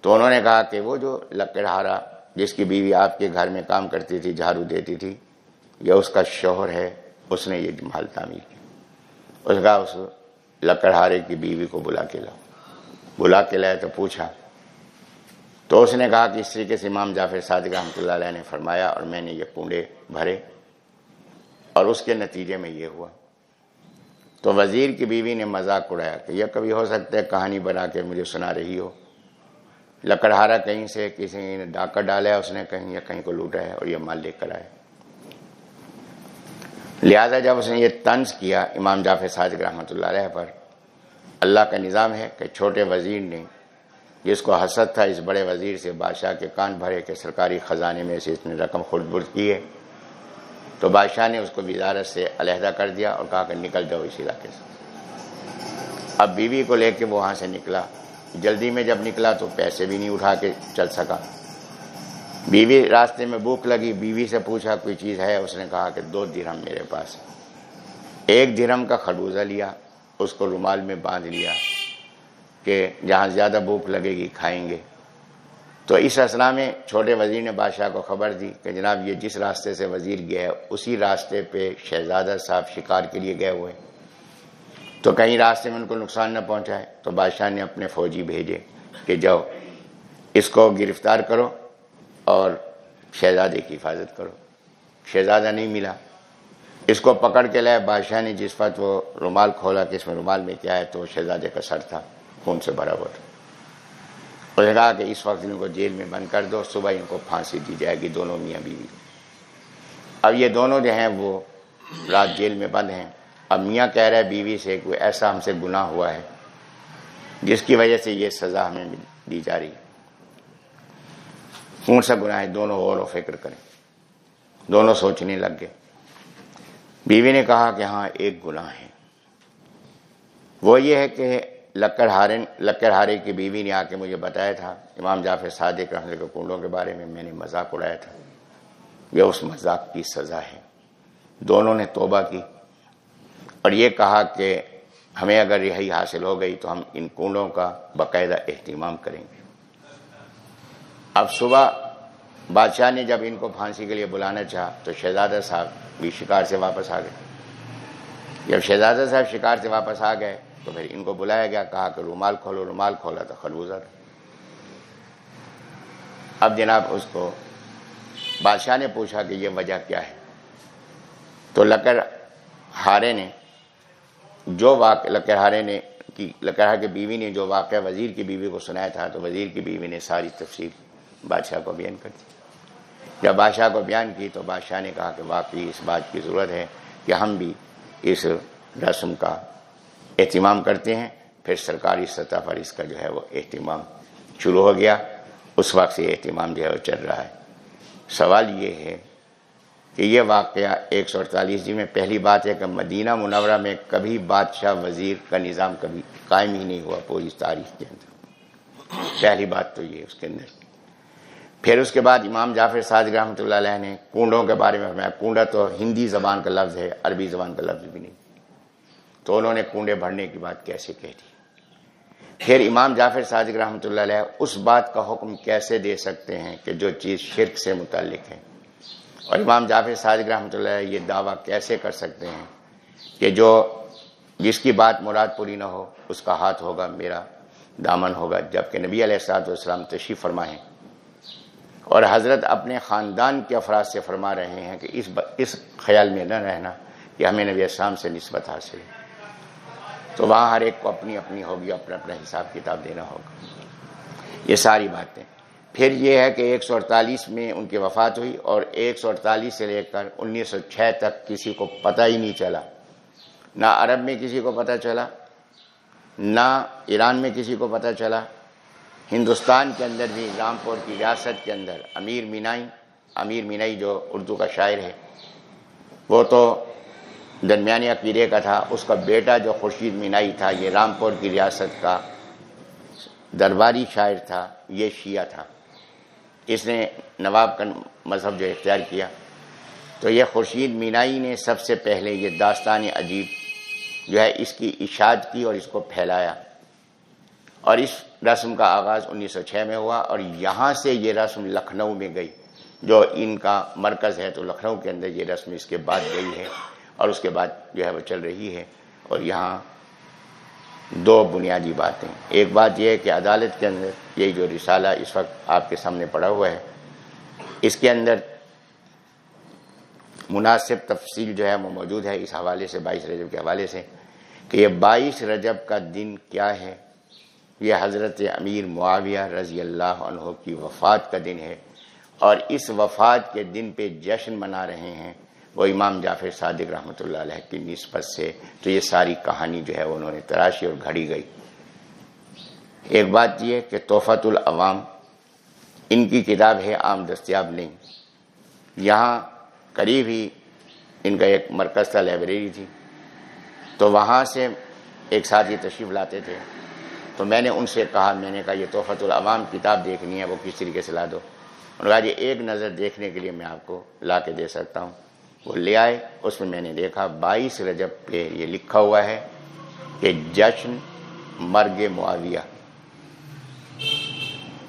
تو انہوں نے کہا کہ وہ جو لکڑہارا جس کی بیوی آپ کے گھر میں کام کرتی تھی، جھاڑو دیتی تھی، یا اس کا شوہر ہے، اس نے یہ محل تعمیر کیا اس کا اس لکڑہارے کی بیوی کو بلا کے لاؤ۔ بلا کے لائے تو پوچھا۔ تو اس نے کہا کہ اس طریقے سے امام جعفر صادق رحمۃ اللہ علیہ نے فرمایا اور میں نے یہ کنڈے بھرے۔ اور اس کے نتیجے میں یہ ہوا۔ تو وزیر کی بیوی نے مذاق اڑایا کہ یہ کبھی ہو سکتا ہے کہانی بنا کے مجھے سنا رہی ہو۔ لکڑہارا کہیں سے کسی نے ڈاکہ ڈالا ہے، اس نے کہیں یا کہیں کو لوٹا ہے اور یہ مال لے کر آئے لہذا جب اس نے یہ طنز کیا، امام جعفر صادق رحمۃ اللہ علیہ پر، اللہ کا نظام ہے کہ چھوٹے وزیر نے جس کو حسد تھا، اس بڑے وزیر سے بادشاہ کے کان بھرے کہ سرکاری خزانے میں سے اس نے رقم خود برد کی ہے۔ تو بادشاہ نے اس کو وزارت سے علیحدہ کر دیا اور کہا کہ نکل جاؤ اس علاقے سے۔ اب بیوی کو لے کے وہ وہاں سے نکلا۔ جلدی میں جب نکلا تو پیسے بھی نہیں اٹھا کے چل سکا۔ بیوی راستے میں بھوک لگی، بیوی سے پوچھا، کوئی چیز ہے؟ اس نے کہا کہ دو درہم میرے پاس۔ ایک درہم کا خربوزہ لیا، اس کو رومال میں باندھ لیا کہ جہاں زیادہ بھوک لگے گی کھائیں گے۔ تو اس اسلام میں چھوٹے وزیر نے بادشاہ کو خبر دی کہ جناب یہ جس راستے سے وزیر گیا ہے، اسی راستے پہ شہزادہ صاحب شکار کے لیے گئے ہوئے۔ تو کہیں راستے میں ان کو نقصان نہ پہنچائے، تو بادشاہ نے اپنے فوجی بھیجے کہ جاؤ، اس کو گرفتار کرو اور شہزادے کی حفاظت کرو۔ شہزادہ نہیں ملا۔ اس کو پکڑ کے لائے، بادشاہ نے جس وقت وہ رومال کھولا کہ اس میں رومال میں کیا ہے تو شہزادے کا سر تھا، خون سے بھرا ہوا تھا۔ اس نے کہا کہ اس وقت ان کو جیل میں بند کر دو، صبح ان کو پھانسی دی جائے گی، دونوں میاں بیوی۔ اب یہ دونوں جو ہیں، وہ رات جیل میں بند ہیں۔ اب میاں کہہ رہا ہے بیوی سے کوئی ایسا ہم سے گناہ ہوا ہے، جس کی وجہ سے یہ سزا ہمیں دی جا رہی کون سا گناہ ہے؟ دونوں غور و فکر کریں۔ دونوں سوچنے لگ گئے۔ بیوی نے کہا کہ ہاں ایک گناہ ہے۔ وہ یہ ہے کہ لکڑ ہارن لکڑ ہارے کی بیوی نے آ کے مجھے بتایا تھا، امام جعفر صادق رحمۃ کے کنڈوں کے بارے میں میں نے مذاق اڑایا تھا۔ یہ اس مذاق کی سزا ہے۔ دونوں نے توبہ کی۔ اور یہ کہا کہ ہمیں اگر رہائی حاصل ہو گئی تو ہم ان کنڈوں کا باقاعدہ اہتمام کریں گے۔ اب صبح بادشاہ نے جب ان کو پھانسی کے لیے بلانا چاہا تو شہزادہ صاحب بھی شکار سے واپس آ گئے۔ جب شہزادہ صاحب شکار سے واپس آ گئے تو پھر ان کو بلایا گیا، کہا کہ رومال کھولو، رومال کھولا تو خربوزہ اب جناب اس کو بادشاہ نے پوچھا کہ یہ وجہ کیا ہے؟ تو لکڑ ہارے نے جو واقع لکڑ ہارے نے لکڑ کے بیوی نے جو واقعہ وزیر کی بیوی کو سنایا تھا، تو وزیر کی بیوی نے ساری تفصیل بادشاہ کو بیان کر دی۔ جب بادشاہ کو بیان کی تو بادشاہ نے کہا کہ واقعی اس بات کی ضرورت ہے کہ ہم بھی اس رسم کا اہتمام کرتے ہیں۔ پھر سرکاری سطح پر اس کا جو ہے وہ اہتمام شروع ہو گیا۔ اس وقت سے اہتمام جو ہے وہ چل رہا ہے۔ سوال یہ ہے کہ یہ واقعہ ایک سو اڑتالیس جی میں پہلی بات ہے کہ مدینہ منورہ میں کبھی بادشاہ وزیر کا نظام کبھی قائم ہی نہیں ہوا پوری تاریخ کے اندر۔ پہلی بات تو یہ اس کے اندر۔ پھر اس کے بعد امام جعفر صادق رحمۃ اللہ علیہ نے کنڈوں کے بارے میں فرمایا کنڈا تو ہندی زبان کا لفظ ہے، عربی زبان کا لفظ بھی نہیں۔ تو انہوں نے کنڈے بھرنے کی بات کیسے کہہ دی؟ پھر امام جعفر صادق رحمۃ اللہ علیہ اس بات کا حکم کیسے دے سکتے ہیں کہ جو چیز شرک سے متعلق ہے؟ اور امام جعفر صادق رحمۃ اللہ یہ دعویٰ کیسے کر سکتے ہیں کہ جو جس کی بات مراد پوری نہ ہو، اس کا ہاتھ ہوگا، میرا دامن ہوگا، جبکہ نبی علیہ السلاط والسلام تشریف فرمائیں اور حضرت اپنے خاندان کے افراد سے فرما رہے ہیں کہ اس اس خیال میں نہ رہنا کہ ہمیں نبی اسلام سے نسبت حاصل ہے۔ تو وہاں ہر ایک کو اپنی اپنی ہوگی، اپنا اپنا حساب کتاب دینا ہوگا۔ یہ ساری باتیں۔ پھر یہ ہے کہ ایک سو اڑتالیس میں ان کی وفات ہوئی اور ایک سو اڑتالیس سے لے کر انیس سو چھ تک کسی کو پتہ ہی نہیں چلا۔ نہ عرب میں کسی کو پتہ چلا، نہ ایران میں کسی کو پتہ چلا۔ ہندوستان کے اندر بھی رامپور کی ریاست کے اندر امیر مینائی امیر مینائی جو اردو کا شاعر ہے، وہ تو درمیانی عقیدے کا تھا، اس کا بیٹا جو خورشید مینائی تھا، یہ رامپور کی ریاست کا درباری شاعر تھا، یہ شیعہ تھا۔ اس نے نواب کا مذہب جو اختیار کیا۔ تو یہ خورشید مینائی نے سب سے پہلے یہ داستان عجیب جو ہے اس کی اشاعت کی اور اس کو پھیلایا۔ اور اس رسم کا آغاز انیس سو چھ میں ہوا اور یہاں سے یہ رسم لکھنؤ میں گئی، جو ان کا مرکز ہے تو لکھنؤ کے اندر یہ رسم اس کے بعد گئی ہے اور اس کے بعد جو ہے وہ چل رہی ہے اور یہاں دو بنیادی باتیں۔ ایک بات یہ ہے کہ عدالت کے اندر یہ جو رسالہ اس وقت آپ کے سامنے پڑا ہوا ہے، اس کے اندر مناسب تفصیل جو ہے وہ موجود ہے اس حوالے سے، بائیس رجب کے حوالے سے، کہ یہ بائیس رجب کا دن کیا ہے۔ یہ حضرت امیر معاویہ رضی اللہ عنہ کی وفات کا دن ہے اور اس وفات کے دن پہ جشن منا رہے ہیں۔ وہ امام جعفر صادق رحمۃ اللہ علیہ کی نسبت سے تو یہ ساری کہانی جو ہے انہوں نے تراشی اور گھڑی گئی۔ ایک بات یہ کہ تحفت العوام ان کی کتاب ہے عام دستیاب نہیں۔ یہاں قریب ہی ان کا ایک مرکز تھا، لائبریری تھی۔ تو وہاں سے ایک ساتھی تشریف لاتے تھے۔ تو میں نے ان سے کہا، میں نے کہا، یہ تحفت العوام کتاب دیکھنی ہے، وہ کس طریقے سے لا دو؟ انہوں نے کہا، یہ ایک نظر دیکھنے کے لیے میں آپ کو لا کے دے سکتا ہوں۔ وہ لے آئے۔ اس میں میں نے دیکھا بائیس رجب پہ یہ لکھا ہوا ہے کہ جشن مرگ معاویہ۔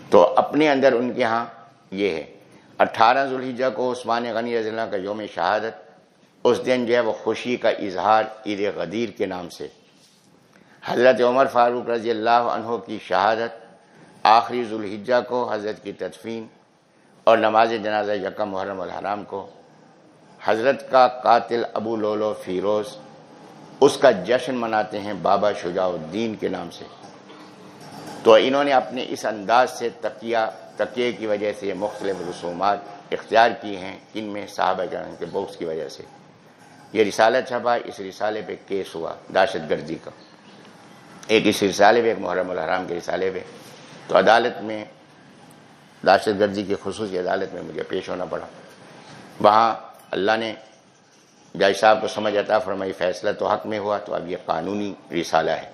تو اپنے اندر ان کے ہاں یہ ہے۔ اٹھارہ ذوالحجہ کو عثمان غنی رضی اللہ کا یوم شہادت، اس دن جو ہے وہ خوشی کا اظہار عید غدیر کے نام سے۔ حضرت عمر فاروق رضی اللہ عنہ کی شہادت، آخری ذوالحجہ کو حضرت کی تدفین اور نماز جنازہ یکم محرم الحرام کو۔ حضرت کا قاتل ابو لولو فیروز اس کا جشن مناتے ہیں بابا شجاع الدین کے نام سے۔ تو انہوں نے اپنے اس انداز سے تقیہ تقیے کی وجہ سے مختلف رسومات اختیار کی ہیں ان میں صحابہ جان کے بوکس کی وجہ سے۔ یہ رسالہ چھپا، اس رسالے پہ کیس ہوا دہشت گردی کا۔ ایک اس رسالے پہ، ایک محرم الحرام کے رسالے پہ۔ تو عدالت میں، دہشت گردی کی خصوصی عدالت میں مجھے پیش ہونا پڑا۔ وہاں اللہ نے جج صاحب کو سمجھ آتا فرمائی، فیصلہ تو حق میں ہوا، تو اب یہ قانونی رسالہ ہے۔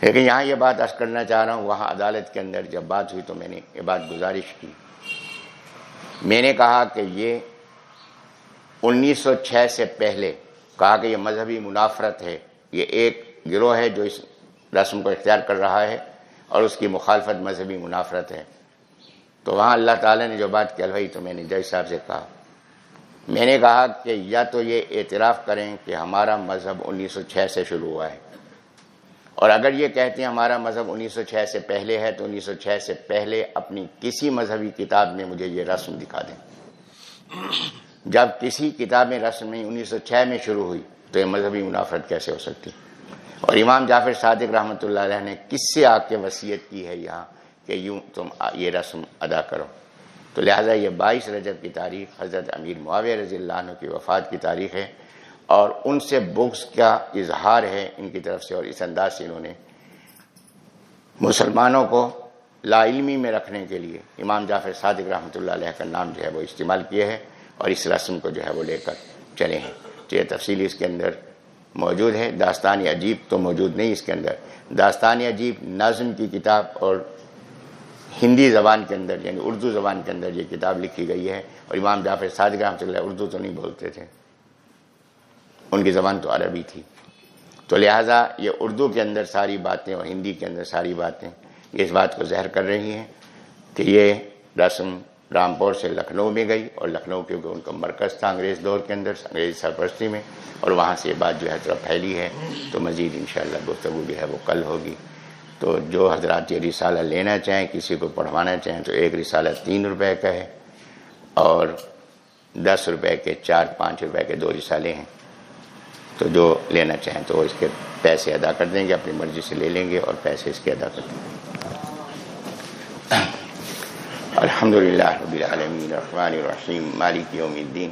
لیکن یہاں یہ بات عرض کرنا چاہ رہا ہوں، وہاں عدالت کے اندر جب بات ہوئی تو میں نے یہ بات گزارش کی۔ میں نے کہا کہ یہ انیس سو چھ سے پہلے کہا کہ یہ مذہبی منافرت ہے، یہ ایک گروہ ہے جو اس رسم کو اختیار کر رہا ہے اور اس کی مخالفت مذہبی منافرت ہے۔ تو وہاں اللہ تعالیٰ نے جو بات کہلوائی تو میں نے جج صاحب سے کہا۔ میں نے کہا کہ یا تو یہ اعتراف کریں کہ ہمارا مذہب انیس سو چھ سے شروع ہوا ہے۔ اور اگر یہ کہتے ہیں ہمارا مذہب انیس سو چھ سے پہلے ہے تو انیس سو چھ سے پہلے اپنی کسی مذہبی کتاب میں مجھے یہ رسم دکھا دیں۔ جب کسی کتاب میں رسم نہیں انیس سو چھ میں شروع ہوئی تو یہ مذہبی منافرت کیسے ہو سکتی؟ اور امام جعفر صادق رحمۃ اللہ علیہ نے کس سے آ کے وصیت کی ہے یہاں کہ یوں تم یہ رسم ادا کرو؟ تو لہٰذا یہ بائیس رجب کی تاریخ حضرت امیر معاویہ رضی اللہ عنہ کی وفات کی تاریخ ہے اور ان سے بغض کا اظہار ہے ان کی طرف سے اور اس انداز سے انہوں نے مسلمانوں کو لا علمی میں رکھنے کے لیے امام جعفر صادق رحمۃ اللہ علیہ کا نام جو ہے وہ استعمال کیے ہیں اور اس رسم کو جو ہے وہ لے کر چلے ہیں۔ تو یہ تفصیل اس کے اندر موجود ہے۔ داستان عجیب تو موجود نہیں اس کے اندر۔ داستان عجیب نظم کی کتاب اور ہندی زبان کے اندر یعنی اردو زبان کے اندر یہ کتاب لکھی گئی ہے اور امام جعفر صادق رحمۃ اللہ اردو تو نہیں بولتے تھے۔ ان کی زبان تو عربی تھی۔ تو لہٰذا یہ اردو کے اندر ساری باتیں اور ہندی کے اندر ساری باتیں یہ اس بات کو زہر کر رہی ہیں کہ یہ رسم رامپور سے لکھنؤ میں گئی اور لکھنؤ کیونکہ ان کا مرکز تھا انگریز دور کے اندر، انگریز سرپرستی میں اور وہاں سے یہ بات جو ہے تھوڑا پھیلی ہے تو مزید انشاءاللہ گفتگو جو ہے وہ کل ہوگی۔ تو جو حضرات یہ رسالہ لینا چاہیں، کسی کو پڑھوانا چاہیں تو ایک رسالہ تین روپے کا ہے اور دس روپے کے چار، پانچ روپے کے دو رسالے ہیں۔ تو جو لینا چاہیں تو اس کے پیسے ادا کر دیں گے، اپنی مرضی سے لے لیں گے اور پیسے اس کے ادا کر دیں گے۔ الحمد للہ رب العالمین الرحمن الرحیم، مالک یوم الدین۔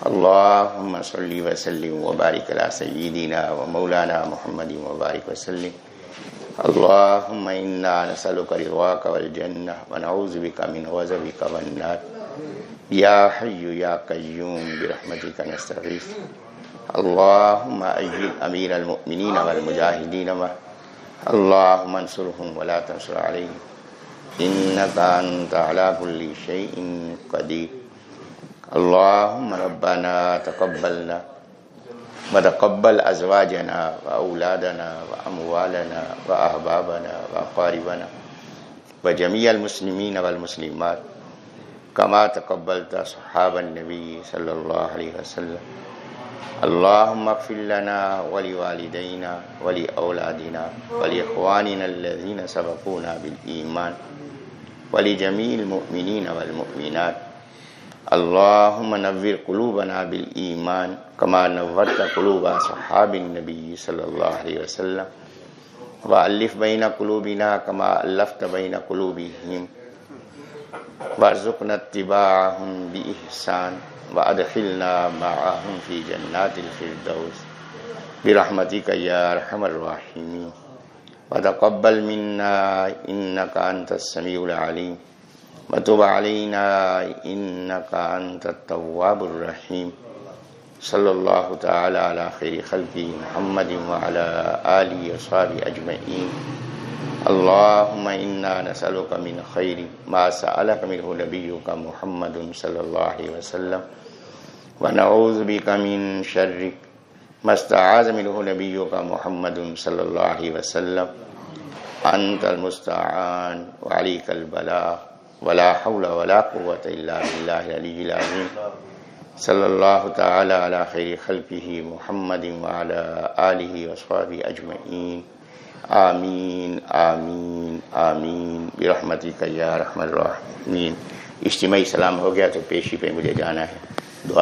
اللہم صلی وسلم وبارک علی سیدنا و مولانا محمد وبارک وسلم اللہم انا نسلک رضواک والجنہ ونعوذ بک من غضبک والنار. یا حی یا قیوم برحمتک نستغیث اللهم أيد أمير المؤمنين والمجاهدين اللهم انصرهم ولا تنصر عليهم. إنك أنت على كل شيء قدير. اللهم ربنا تقبلنا وتقبل أزواجنا وأولادنا وأموالنا وأحبابنا وأقاربنا وجميع المسلمين والمسلمات كما تقبلت صحاب النبي صلى الله عليه وسلم اللهم اغفر لنا ولوالدينا ولأولادنا ولإخواننا الذين سبقونا بالإيمان ولجميع المؤمنين والمؤمنات اللهم نور قلوبنا بالإيمان كما نورت قلوب صحاب النبي صلى الله عليه وسلم وألف بين قلوبنا كما ألفت بين قلوبهم وارزقنا اتباعهم بإحسان وادخلنا معهم في جنات الفردوس برحمتك يا ارحم الراحمين وتقبل منا انك انت السميع العليم وتب علينا انك انت التواب الرحيم. صلى الله تعالى على خير خلقه محمد وعلى اله وصحبه اجمعين اللهم انا نسالك من خير ما سالك منه نبيك محمد صلى الله عليه وسلم. ونعوذ بك من شر ما استعاذ منه نبيك محمد صلى الله عليه وسلم. أنت المستعان وعليك البلاء ولا حول ولا قوة إلا بالله العلي العظيم. صلى الله تعالى على خير خلقه محمد وعلى آله وصحبه أجمعين. آمین آمین آمین برحمتك یا رحم الرحمین اجتماعی سلام ہو گیا تو پیشی پہ مجھے جانا ہے۔